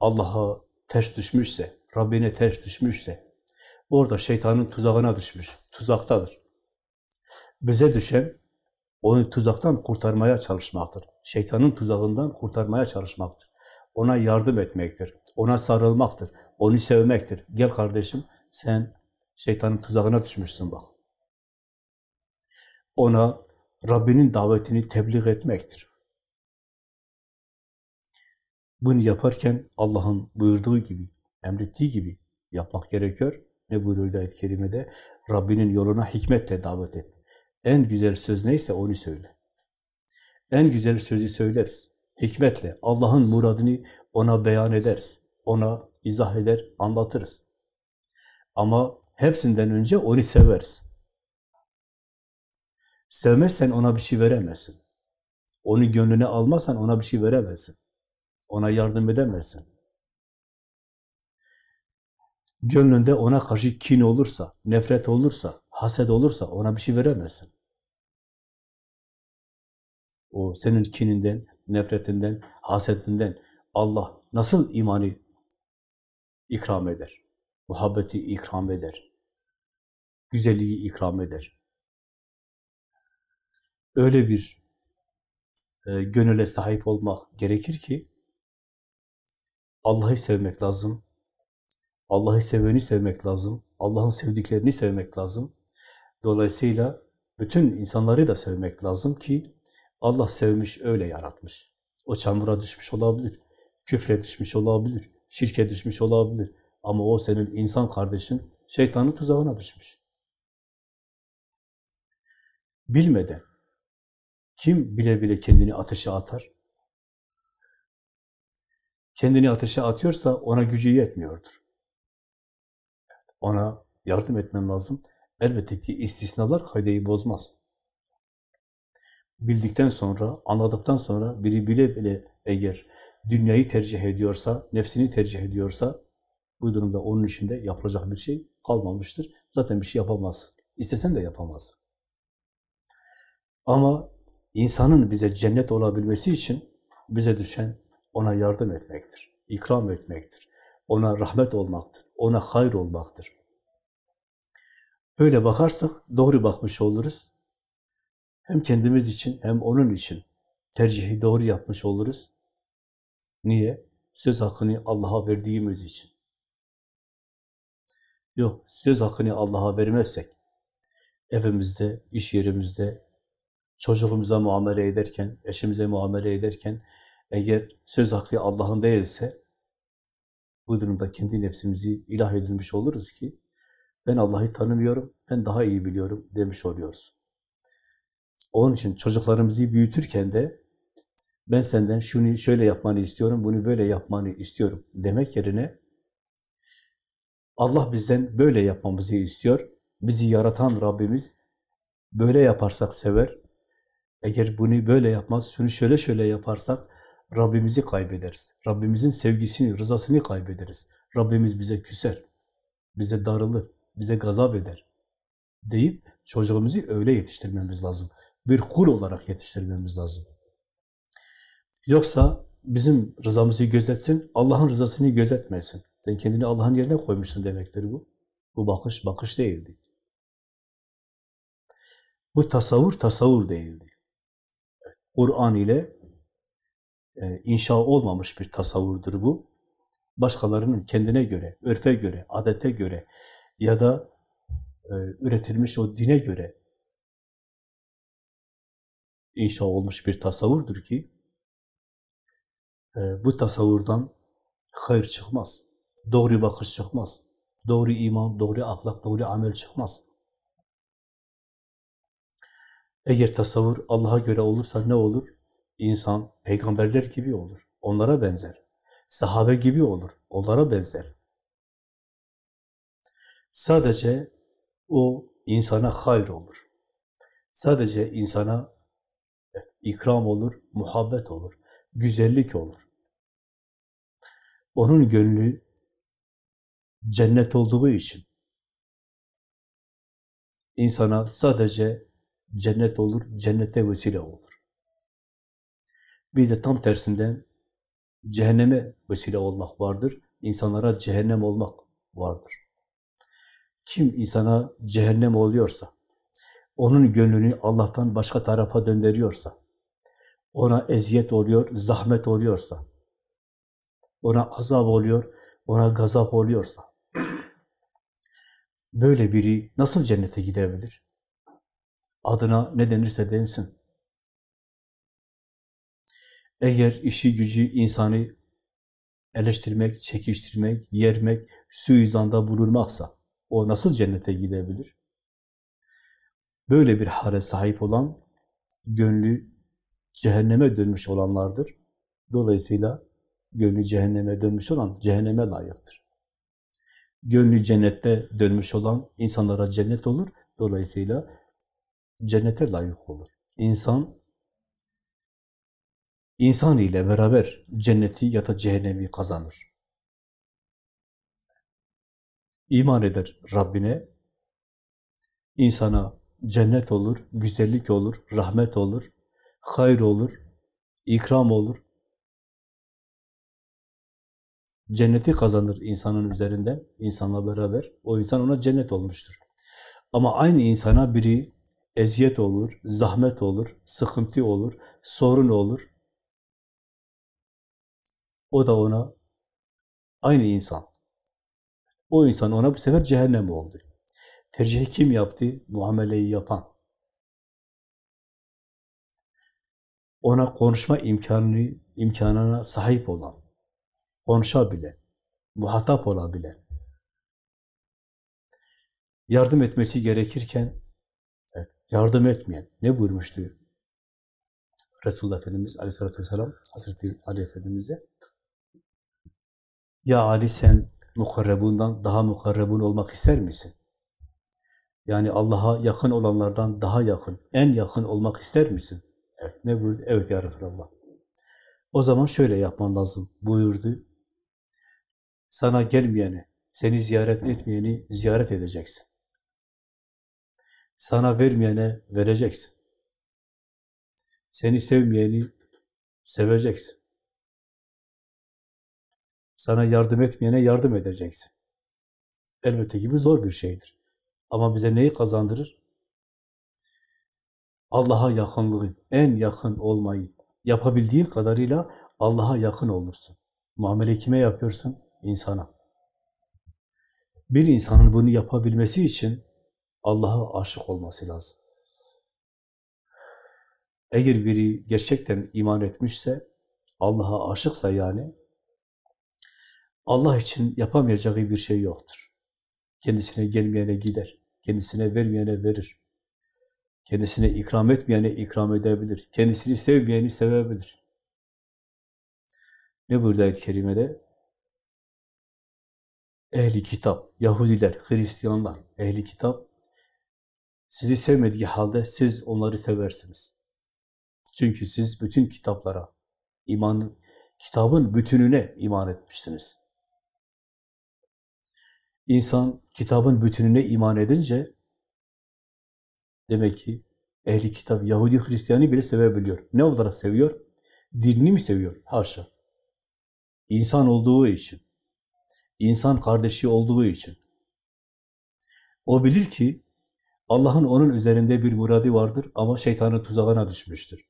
Allah'a ters düşmüşse, Rabbine ters düşmüşse, orada şeytanın tuzağına düşmüş, tuzaktadır. Bize düşen onu tuzaktan kurtarmaya çalışmaktır. Şeytanın tuzağından kurtarmaya çalışmaktır. Ona yardım etmektir. Ona sarılmaktır. Onu sevmektir. Gel kardeşim sen şeytanın tuzağına düşmüşsün bak. Ona Rabbinin davetini tebliğ etmektir. Bunu yaparken Allah'ın buyurduğu gibi, emrettiği gibi yapmak gerekiyor. Ne buyuruyor ayet-i kerimede? Rabbinin yoluna hikmetle davet et. En güzel söz neyse onu söyle. En güzel sözü söyleriz. Hikmetle Allah'ın muradını ona beyan ederiz. Ona izah eder, anlatırız. Ama hepsinden önce onu severiz. Sevmezsen ona bir şey veremezsin. Onu gönlüne almazsan ona bir şey veremezsin. Ona yardım edemezsin. Gönlünde ona karşı kin olursa, nefret olursa, haset olursa ona bir şey veremezsin. O senin kininden, nefretinden, hasetinden Allah nasıl imanı ikram eder? Muhabbeti ikram eder. Güzelliği ikram eder. Öyle bir e, gönüle sahip olmak gerekir ki Allah'ı sevmek lazım. Allah'ı seveni sevmek lazım. Allah'ın sevdiklerini sevmek lazım. Dolayısıyla bütün insanları da sevmek lazım ki Allah sevmiş, öyle yaratmış. O çamura düşmüş olabilir, küfre düşmüş olabilir, şirke düşmüş olabilir. Ama o senin insan kardeşin şeytanın tuzağına düşmüş. Bilmeden kim bile bile kendini ateşe atar? Kendini ateşe atıyorsa ona gücü yetmiyordur. Ona yardım etmen lazım. Elbette ki istisnalar kaydeyi bozmaz. Bildikten sonra, anladıktan sonra biri bile bile eğer dünyayı tercih ediyorsa, nefsini tercih ediyorsa bu durumda onun içinde yapılacak bir şey kalmamıştır. Zaten bir şey yapamaz. İstesen de yapamaz. Ama insanın bize cennet olabilmesi için bize düşen ona yardım etmektir, ikram etmektir, ona rahmet olmaktır, ona hayır olmaktır. Öyle bakarsak doğru bakmış oluruz. Hem kendimiz için hem onun için tercihi doğru yapmış oluruz. Niye? Söz hakkını Allah'a verdiğimiz için. Yok, söz hakkını Allah'a vermezsek, evimizde, iş yerimizde, çocuğumuza muamele ederken, eşimize muamele ederken, eğer söz hakkı Allah'ın değilse, bu durumda kendi nefsimizi ilah edilmiş oluruz ki, ben Allah'ı tanımıyorum, ben daha iyi biliyorum demiş oluyoruz. Onun için çocuklarımızı büyütürken de ben senden şunu şöyle yapmanı istiyorum, bunu böyle yapmanı istiyorum demek yerine Allah bizden böyle yapmamızı istiyor. Bizi yaratan Rabbimiz böyle yaparsak sever. Eğer bunu böyle yapmaz, şunu şöyle şöyle yaparsak Rabbimizi kaybederiz. Rabbimizin sevgisini, rızasını kaybederiz. Rabbimiz bize küser, bize darılır, bize gazap eder deyip çocuğumuzu öyle yetiştirmemiz lazım. Bir kul olarak yetiştirmemiz lazım. Yoksa bizim rızamızı gözetsin, Allah'ın rızasını gözetmesin. Sen kendini Allah'ın yerine koymuşsun demektir bu. Bu bakış, bakış değildi. Bu tasavvur, tasavvur değildi. Kur'an ile e, inşa olmamış bir tasavvurdur bu. Başkalarının kendine göre, örfe göre, adete göre ya da e, üretilmiş o dine göre inşa olmuş bir tasavvurdur ki e, bu tasavvurdan hayır çıkmaz. Doğru bakış çıkmaz. Doğru iman, doğru ahlak, doğru amel çıkmaz. Eğer tasavvur Allah'a göre olursa ne olur? İnsan peygamberler gibi olur. Onlara benzer. Sahabe gibi olur. Onlara benzer. Sadece o insana hayır olur. Sadece insana ikram olur, muhabbet olur, güzellik olur. Onun gönlü cennet olduğu için insana sadece cennet olur, cennete vesile olur. Bir de tam tersinden cehenneme vesile olmak vardır. İnsanlara cehennem olmak vardır. Kim insana cehennem oluyorsa, onun gönlünü Allah'tan başka tarafa döndürüyorsa, ona eziyet oluyor, zahmet oluyorsa, ona azap oluyor, ona gazap oluyorsa, böyle biri nasıl cennete gidebilir? Adına ne denirse densin. Eğer işi gücü insanı eleştirmek, çekiştirmek, yermek, suizanda bulunmaksa, o nasıl cennete gidebilir? Böyle bir hale sahip olan, gönlü cehenneme dönmüş olanlardır. Dolayısıyla gönlü cehenneme dönmüş olan cehenneme layıktır. Gönlü cennette dönmüş olan insanlara cennet olur. Dolayısıyla cennete layık olur. İnsan insan ile beraber cenneti ya da cehennemi kazanır. İman eder Rabbine, insana cennet olur, güzellik olur, rahmet olur, hayır olur, ikram olur. Cenneti kazanır insanın üzerinden, insanla beraber. O insan ona cennet olmuştur. Ama aynı insana biri eziyet olur, zahmet olur, sıkıntı olur, sorun olur. O da ona aynı insan. O insan ona bu sefer cehennem oldu. Tercihi kim yaptı? Muameleyi yapan. Ona konuşma imkanını, imkanına sahip olan, konuşabilen, muhatap olabilen, yardım etmesi gerekirken evet, yardım etmeyen, ne buyurmuştu Resulullah Efendimiz Aleyhisselatü Vesselam, Hazreti Ali Efendimiz'e? Ya Ali sen mukarrebundan daha mukarrebun olmak ister misin? Yani Allah'a yakın olanlardan daha yakın, en yakın olmak ister misin? Evet, ne buyurdu? Evet ya Resulallah. O zaman şöyle yapman lazım buyurdu. Sana gelmeyeni, seni ziyaret etmeyeni ziyaret edeceksin. Sana vermeyene vereceksin. Seni sevmeyeni seveceksin. Sana yardım etmeyene yardım edeceksin. Elbette ki bu zor bir şeydir. Ama bize neyi kazandırır? Allah'a yakınlığı, en yakın olmayı, yapabildiğin kadarıyla Allah'a yakın olursun. Muamele kime yapıyorsun? İnsana. Bir insanın bunu yapabilmesi için Allah'a aşık olması lazım. Eğer biri gerçekten iman etmişse, Allah'a aşıksa yani, Allah için yapamayacağı bir şey yoktur. Kendisine gelmeyene gider, kendisine vermeyene verir. Kendisine ikram etmeyene ikram edebilir. Kendisini sevmeyeni sevebilir. Ne buyurdu ayet-i kerimede? Ehli kitap, Yahudiler, Hristiyanlar, ehli kitap sizi sevmediği halde siz onları seversiniz. Çünkü siz bütün kitaplara, iman, kitabın bütününe iman etmişsiniz. İnsan kitabın bütününe iman edince demek ki ehli kitap, Yahudi, Hristiyanı bile sevebiliyor. Ne olarak seviyor? Dinini mi seviyor? Haşa. İnsan olduğu için. İnsan kardeşi olduğu için. O bilir ki Allah'ın onun üzerinde bir muradi vardır ama şeytanın tuzağına düşmüştür.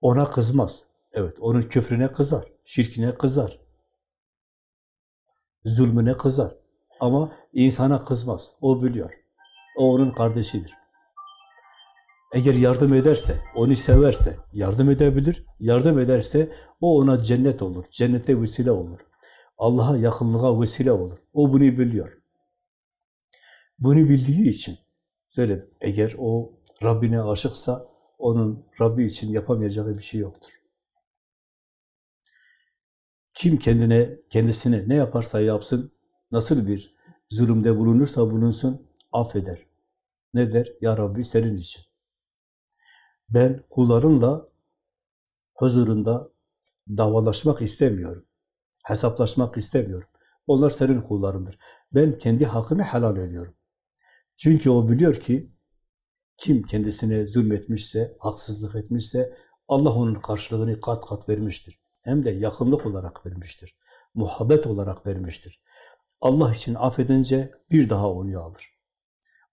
Ona kızmaz. Evet, onun küfrüne kızar, şirkine kızar, zulmüne kızar. Ama insana kızmaz. O biliyor. O onun kardeşidir. Eğer yardım ederse, onu severse yardım edebilir. Yardım ederse o ona cennet olur. Cennete vesile olur. Allah'a yakınlığa vesile olur. O bunu biliyor. Bunu bildiği için söyledim. Eğer o Rabbine aşıksa onun Rabbi için yapamayacağı bir şey yoktur. Kim kendine, kendisine ne yaparsa yapsın, nasıl bir zulümde bulunursa bulunsun, affeder. Ne der? Ya Rabbi senin için. Ben kullarınla huzurunda davalaşmak istemiyorum. Hesaplaşmak istemiyorum. Onlar senin kullarındır. Ben kendi hakkımı helal ediyorum. Çünkü o biliyor ki kim kendisine zulmetmişse, haksızlık etmişse Allah onun karşılığını kat kat vermiştir. Hem de yakınlık olarak vermiştir. Muhabbet olarak vermiştir. Allah için affedince bir daha onu alır.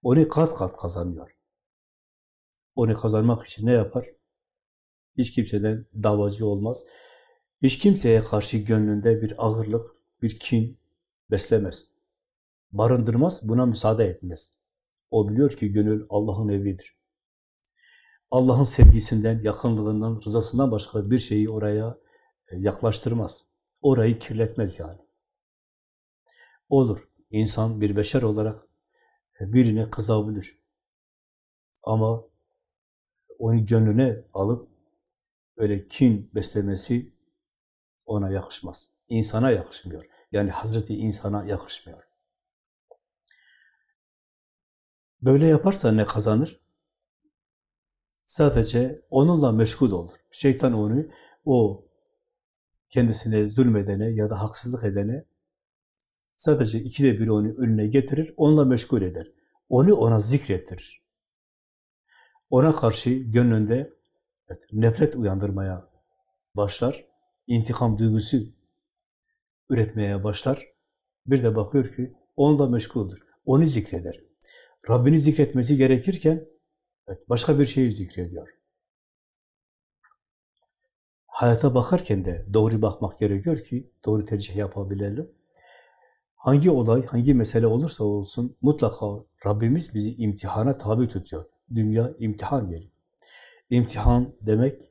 Onu kat kat kazanıyor. Onu kazanmak için ne yapar? Hiç kimseden davacı olmaz. Hiç kimseye karşı gönlünde bir ağırlık, bir kin beslemez. Barındırmaz, buna müsaade etmez. O biliyor ki gönül Allah'ın evidir. Allah'ın sevgisinden, yakınlığından, rızasından başka bir şeyi oraya e, yaklaştırmaz. Orayı kirletmez yani. Olur. İnsan bir beşer olarak e, birine kızabilir. Ama onu gönlüne alıp öyle kin beslemesi ona yakışmaz. İnsana yakışmıyor. Yani Hazreti insana yakışmıyor. Böyle yaparsa ne kazanır? Sadece onunla meşgul olur. Şeytan onu o kendisine zulmedene ya da haksızlık edene sadece ikide bir onu önüne getirir, onunla meşgul eder. Onu ona zikrettirir. Ona karşı gönlünde nefret uyandırmaya başlar, intikam duygusu üretmeye başlar. Bir de bakıyor ki onunla meşguldür. Onu zikreder. Rabbini zikretmesi gerekirken evet, başka bir şeyi zikrediyor. Hayata bakarken de doğru bakmak gerekiyor ki doğru tercih yapabilelim. Hangi olay, hangi mesele olursa olsun mutlaka Rabbimiz bizi imtihana tabi tutuyor. Dünya imtihan yeri. İmtihan demek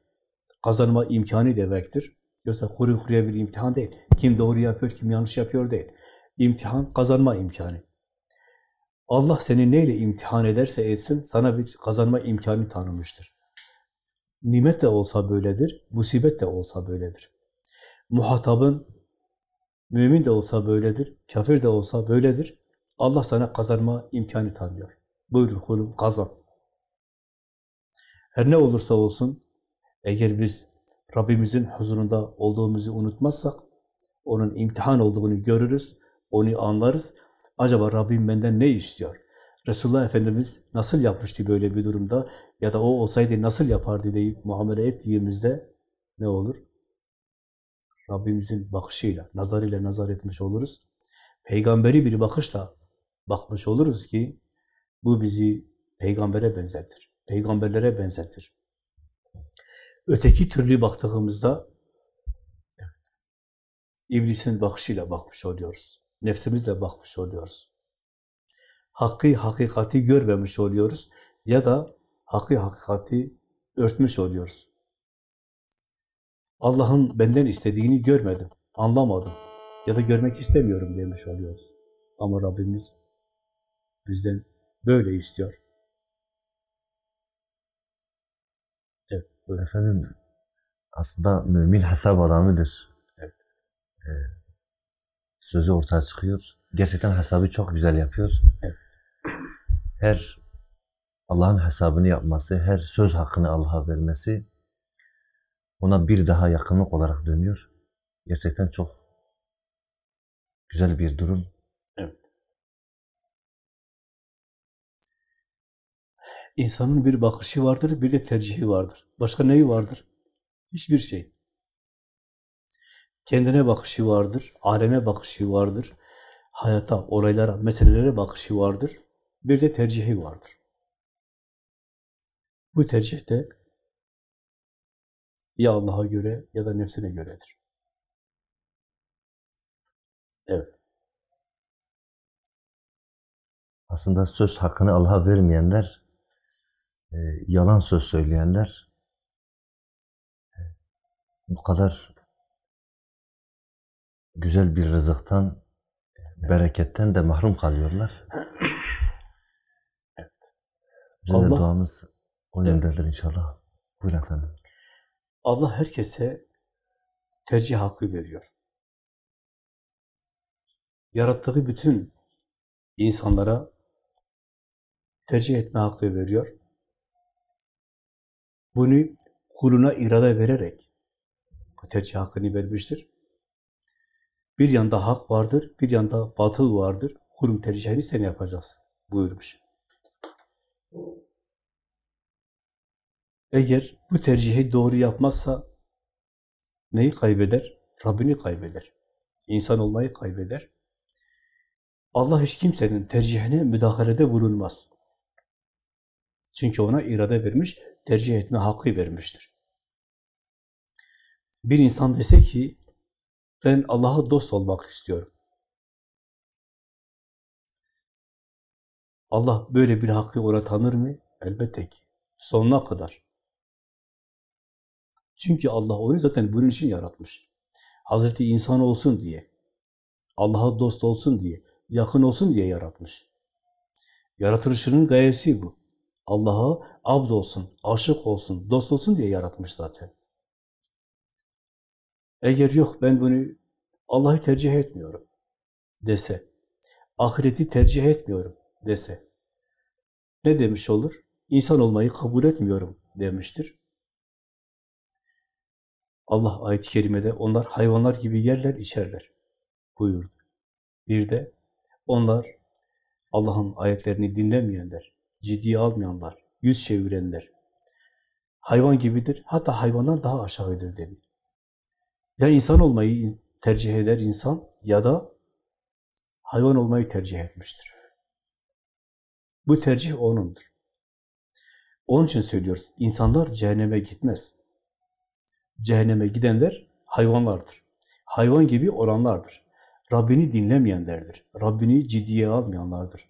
kazanma imkanı demektir. Yoksa kuru kuruya bir imtihan değil. Kim doğru yapıyor, kim yanlış yapıyor değil. İmtihan kazanma imkanı. Allah seni neyle imtihan ederse etsin, sana bir kazanma imkanı tanımıştır. Nimet de olsa böyledir, musibet de olsa böyledir. Muhatabın mümin de olsa böyledir, kafir de olsa böyledir. Allah sana kazanma imkanı tanıyor. Buyurun kulum kazan. Her ne olursa olsun, eğer biz Rabbimizin huzurunda olduğumuzu unutmazsak, onun imtihan olduğunu görürüz, onu anlarız. Acaba Rabbim benden ne istiyor? Resulullah Efendimiz nasıl yapmıştı böyle bir durumda? Ya da o olsaydı nasıl yapardı deyip muamele ettiğimizde ne olur? Rabbimizin bakışıyla, nazarıyla nazar etmiş oluruz. Peygamberi bir bakışla bakmış oluruz ki bu bizi peygambere benzetir. Peygamberlere benzetir. Öteki türlü baktığımızda iblisin bakışıyla bakmış oluyoruz. Nefsimizle bakmış oluyoruz. Hakkı, hakikati görmemiş oluyoruz. Ya da hakkı, hakikati örtmüş oluyoruz. Allah'ın benden istediğini görmedim, anlamadım ya da görmek istemiyorum demiş oluyoruz. Ama Rabbimiz bizden böyle istiyor. Evet. Efendim aslında mümin hesap adamıdır. Evet. Ee, sözü ortaya çıkıyor. Gerçekten hesabı çok güzel yapıyor. Evet. Her Allah'ın hesabını yapması, her söz hakkını Allah'a vermesi ona bir daha yakınlık olarak dönüyor. Gerçekten çok güzel bir durum. İnsanın bir bakışı vardır, bir de tercihi vardır. Başka neyi vardır? Hiçbir şey. Kendine bakışı vardır, aleme bakışı vardır, hayata, olaylara, meselelere bakışı vardır. Bir de tercihi vardır. Bu tercih de ya Allah'a göre ya da nefsine göredir. Evet. Aslında söz hakkını Allah'a vermeyenler, e, yalan söz söyleyenler e, bu kadar güzel bir rızıktan, bereketten de mahrum kalıyorlar. Bizim de Allah- duamız o yöndedir inşallah. Buyurun efendim. Allah herkese tercih hakkı veriyor. Yarattığı bütün insanlara tercih etme hakkı veriyor. Bunu kuluna irade vererek bu tercih hakkını vermiştir. Bir yanda hak vardır, bir yanda batıl vardır. Kulun tercihini sen yapacaksın buyurmuş. Eğer bu tercihi doğru yapmazsa neyi kaybeder? Rabbini kaybeder. İnsan olmayı kaybeder. Allah hiç kimsenin tercihine müdahalede bulunmaz. Çünkü ona irade vermiş, tercih etme hakkı vermiştir. Bir insan dese ki, ben Allah'a dost olmak istiyorum. Allah böyle bir hakkı ona tanır mı? Elbette ki. Sonuna kadar. Çünkü Allah onu zaten bunun için yaratmış. Hazreti insan olsun diye, Allah'a dost olsun diye, yakın olsun diye yaratmış. Yaratılışının gayesi bu. Allah'a abd olsun, aşık olsun, dost olsun diye yaratmış zaten. Eğer yok ben bunu Allah'ı tercih etmiyorum dese, ahireti tercih etmiyorum dese, ne demiş olur? İnsan olmayı kabul etmiyorum demiştir. Allah ayet-i kerimede onlar hayvanlar gibi yerler, içerler buyurdu. Bir de onlar Allah'ın ayetlerini dinlemeyenler, ciddiye almayanlar, yüz çevirenler, hayvan gibidir, hatta hayvandan daha aşağıdır dedi. Ya insan olmayı tercih eder insan ya da hayvan olmayı tercih etmiştir. Bu tercih O'nundur. Onun için söylüyoruz, insanlar cehenneme gitmez. Cehenneme gidenler hayvanlardır. Hayvan gibi olanlardır. Rabbini dinlemeyenlerdir. Rabbini ciddiye almayanlardır.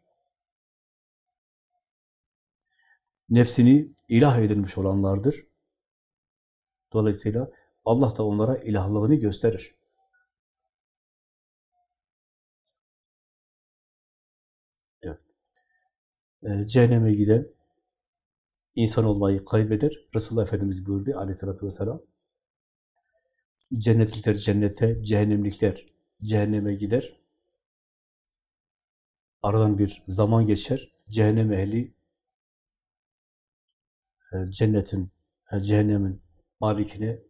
Nefsini ilah edilmiş olanlardır. Dolayısıyla Allah da onlara ilahlığını gösterir. Ee, cehenneme giden insan olmayı kaybeder. Resulullah Efendimiz buyurdu aleyhissalatü vesselam. Cennetlikler cennete, cehennemlikler cehenneme gider. Aradan bir zaman geçer. Cehennem ehli e, cennetin, e, cehennemin malikine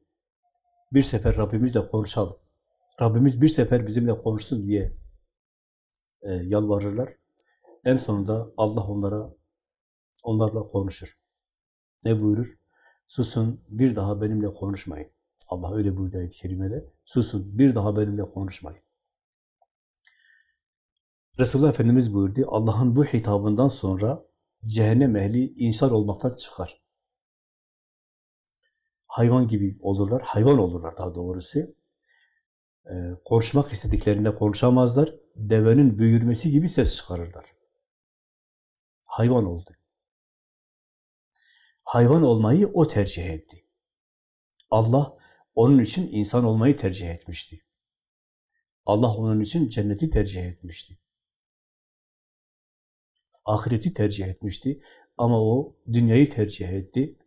bir sefer Rabbimizle konuşalım. Rabbimiz bir sefer bizimle konuşsun diye e, yalvarırlar. En sonunda Allah onlara onlarla konuşur. Ne buyurur? Susun, bir daha benimle konuşmayın. Allah öyle buyurdu ayet-i kerimede. Susun, bir daha benimle konuşmayın. Resulullah Efendimiz buyurdu, Allah'ın bu hitabından sonra cehennem ehli insan olmaktan çıkar. Hayvan gibi olurlar, hayvan olurlar daha doğrusu. Ee, konuşmak istediklerinde konuşamazlar, devenin büyürmesi gibi ses çıkarırlar. Hayvan oldu. Hayvan olmayı o tercih etti. Allah onun için insan olmayı tercih etmişti. Allah onun için cenneti tercih etmişti. Ahireti tercih etmişti. Ama o dünyayı tercih etti.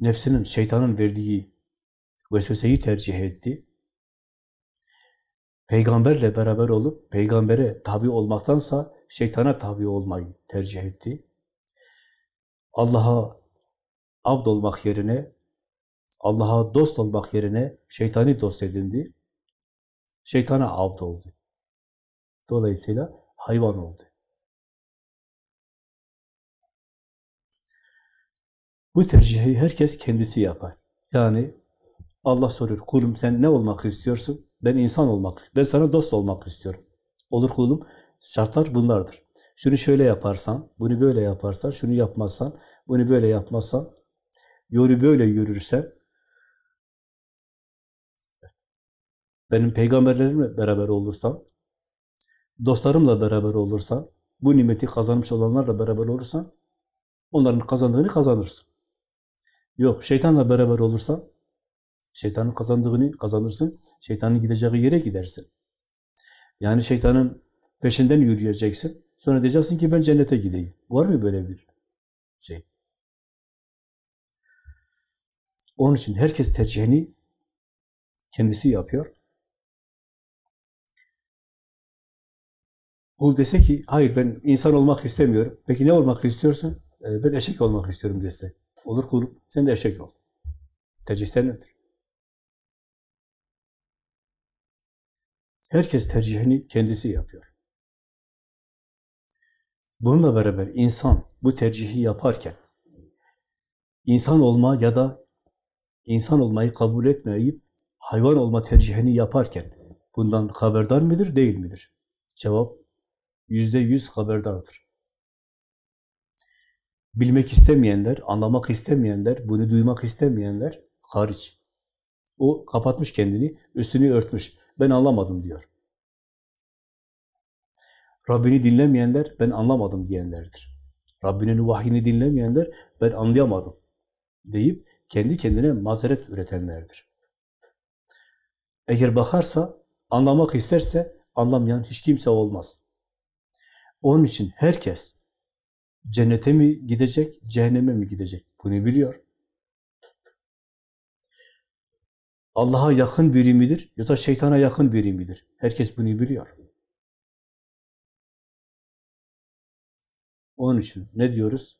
Nefsinin, şeytanın verdiği vesveseyi tercih etti. Peygamberle beraber olup peygambere tabi olmaktansa şeytana tabi olmayı tercih etti. Allah'a abd olmak yerine, Allah'a dost olmak yerine şeytani dost edindi. Şeytana abd oldu. Dolayısıyla hayvan oldu. Bu tercihi herkes kendisi yapar. Yani Allah soruyor, kulum sen ne olmak istiyorsun? Ben insan olmak, ben sana dost olmak istiyorum. Olur kulum, şartlar bunlardır. Şunu şöyle yaparsan, bunu böyle yaparsan, şunu yapmazsan, bunu böyle yapmazsan, yolu böyle yürürsen, benim peygamberlerimle beraber olursan, dostlarımla beraber olursan, bu nimeti kazanmış olanlarla beraber olursan, onların kazandığını kazanırsın. Yok, şeytanla beraber olursan, şeytanın kazandığını kazanırsın, şeytanın gideceği yere gidersin. Yani şeytanın peşinden yürüyeceksin, sonra diyeceksin ki ben cennete gideyim. Var mı böyle bir şey? Onun için herkes tercihini kendisi yapıyor. Kul dese ki, hayır ben insan olmak istemiyorum. Peki ne olmak istiyorsun? "E, ben eşek olmak istiyorum dese. Olur kulum, sen de eşek ol. Tercih senindir. Herkes tercihini kendisi yapıyor. Bununla beraber insan bu tercihi yaparken, insan olma ya da insan olmayı kabul etmeyip hayvan olma tercihini yaparken bundan haberdar mıdır, değil midir? Cevap yüzde yüz haberdardır. Bilmek istemeyenler, anlamak istemeyenler, bunu duymak istemeyenler hariç. O kapatmış kendini, üstünü örtmüş. Ben anlamadım diyor. Rabbini dinlemeyenler ben anlamadım diyenlerdir. Rabbinin vahyini dinlemeyenler ben anlayamadım deyip kendi kendine mazeret üretenlerdir. Eğer bakarsa, anlamak isterse anlamayan hiç kimse olmaz. Onun için herkes cennete mi gidecek, cehenneme mi gidecek? Bunu biliyor. Allah'a yakın biri midir yoksa şeytana yakın biri midir? Herkes bunu biliyor. Onun için ne diyoruz?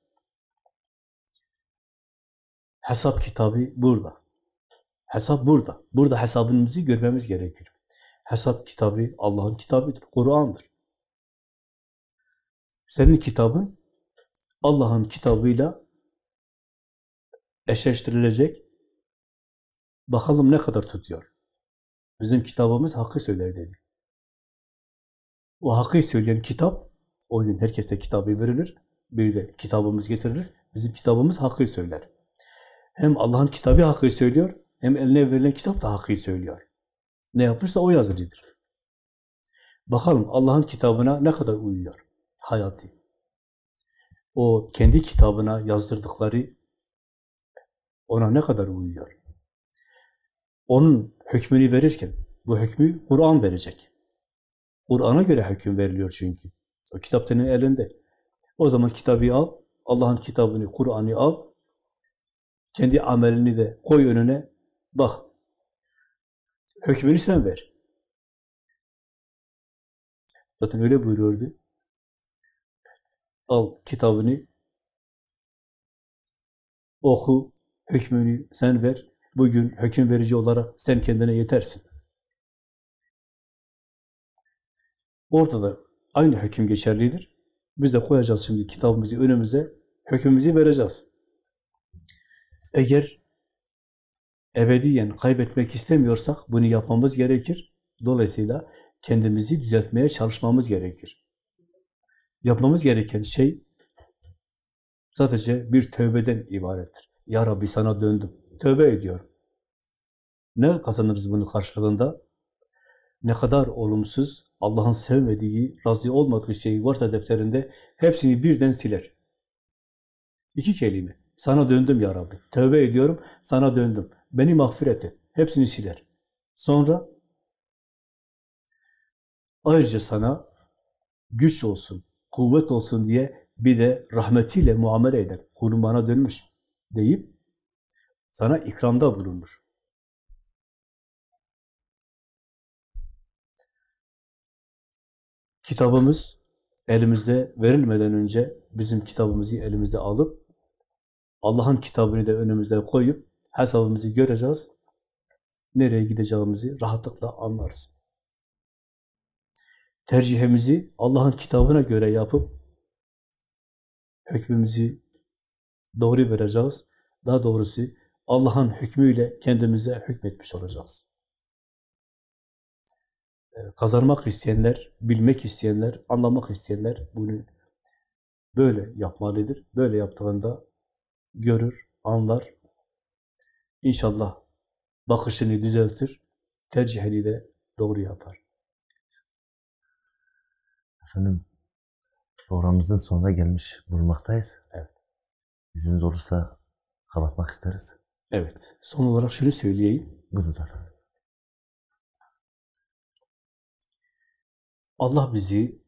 Hesap kitabı burada. Hesap burada. Burada hesabımızı görmemiz gerekir. Hesap kitabı Allah'ın kitabıdır, Kur'an'dır. Senin kitabın Allah'ın kitabıyla eşleştirilecek. Bakalım ne kadar tutuyor. Bizim kitabımız hakkı söyler dedi. O hakkı söyleyen kitap, o gün herkese kitabı verilir. Bir de kitabımız getiririz. Bizim kitabımız hakkı söyler. Hem Allah'ın kitabı hakkı söylüyor, hem eline verilen kitap da hakkı söylüyor. Ne yapmışsa o yazılıdır. Bakalım Allah'ın kitabına ne kadar uyuyor hayatı. O kendi kitabına yazdırdıkları ona ne kadar uyuyor. Onun hükmünü verirken, bu hükmü Kur'an verecek. Kur'an'a göre hüküm veriliyor çünkü. O kitap senin elinde. O zaman kitabı al, Allah'ın kitabını, Kur'an'ı al, kendi amelini de koy önüne, bak. Hükmünü sen ver. Zaten öyle buyuruyordu. Al kitabını, oku, hükmünü sen ver. Bugün hüküm verici olarak sen kendine yetersin. Orada da aynı hüküm geçerlidir. Biz de koyacağız şimdi kitabımızı önümüze, hükmümüzü vereceğiz. Eğer ebediyen kaybetmek istemiyorsak bunu yapmamız gerekir. Dolayısıyla kendimizi düzeltmeye çalışmamız gerekir. Yapmamız gereken şey sadece bir tövbeden ibarettir. Ya Rabbi sana döndüm, tövbe ediyorum. Ne kazanırız bunun karşılığında? Ne kadar olumsuz, Allah'ın sevmediği, razı olmadığı şey varsa defterinde hepsini birden siler. İki kelime. Sana döndüm ya Rabbi. Tövbe ediyorum, sana döndüm. Beni mağfiret et. Hepsini siler. Sonra ayrıca sana güç olsun, kuvvet olsun diye bir de rahmetiyle muamele eder. Kulum bana dönmüş deyip sana ikramda bulunur. Kitabımız elimizde verilmeden önce bizim kitabımızı elimizde alıp Allah'ın kitabını da önümüze koyup hesabımızı göreceğiz. Nereye gideceğimizi rahatlıkla anlarız. Tercihimizi Allah'ın kitabına göre yapıp hükmümüzü doğru vereceğiz. Daha doğrusu Allah'ın hükmüyle kendimize hükmetmiş olacağız. Ee, Kazanmak isteyenler, bilmek isteyenler, anlamak isteyenler bunu böyle yapmalıdır. Böyle yaptığında görür, anlar. İnşallah bakışını düzeltir, tercihini de doğru yapar. Efendim programımızın sonuna gelmiş bulunmaktayız. Evet. İzniniz olursa kapatmak isteriz. Evet, son olarak şunu söyleyeyim. Buyurun efendim. Allah bizi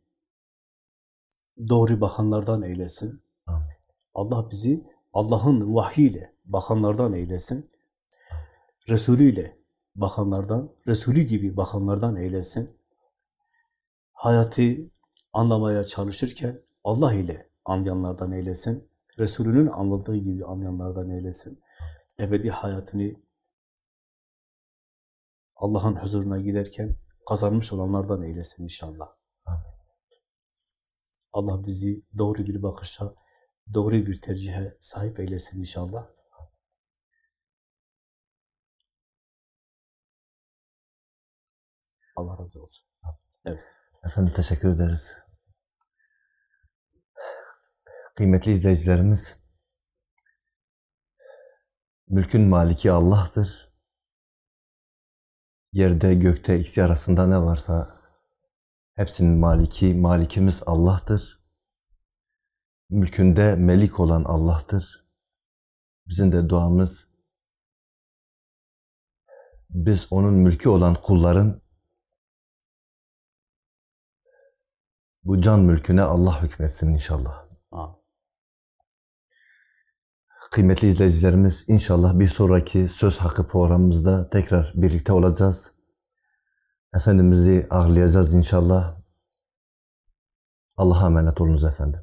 doğru bakanlardan eylesin. Amin. Allah bizi Allah'ın vahyiyle bakanlardan eylesin. Resulüyle bakanlardan, Resulü gibi bakanlardan eylesin. Hayatı anlamaya çalışırken Allah ile anlayanlardan eylesin. Resulünün anladığı gibi anlayanlardan eylesin. Ebedi hayatını Allah'ın huzuruna giderken kazanmış olanlardan eylesin inşallah. Allah bizi doğru bir bakışa, doğru bir tercihe sahip eylesin inşallah. Allah razı olsun. Efendim teşekkür ederiz. Kıymetli izleyicilerimiz, mülkün maliki Allah'tır. Yerde gökte ikisi arasında ne varsa hepsinin maliki, malikimiz Allah'tır. Mülkünde melik olan Allah'tır. Bizim de duamız biz onun mülkü olan kulların bu can mülküne Allah hükmetsin inşallah. Amin. Kıymetli izleyicilerimiz inşallah bir sonraki Söz Hakkı programımızda tekrar birlikte olacağız. Efendimiz'i ağırlayacağız inşallah. Allah'a emanet olunuz efendim.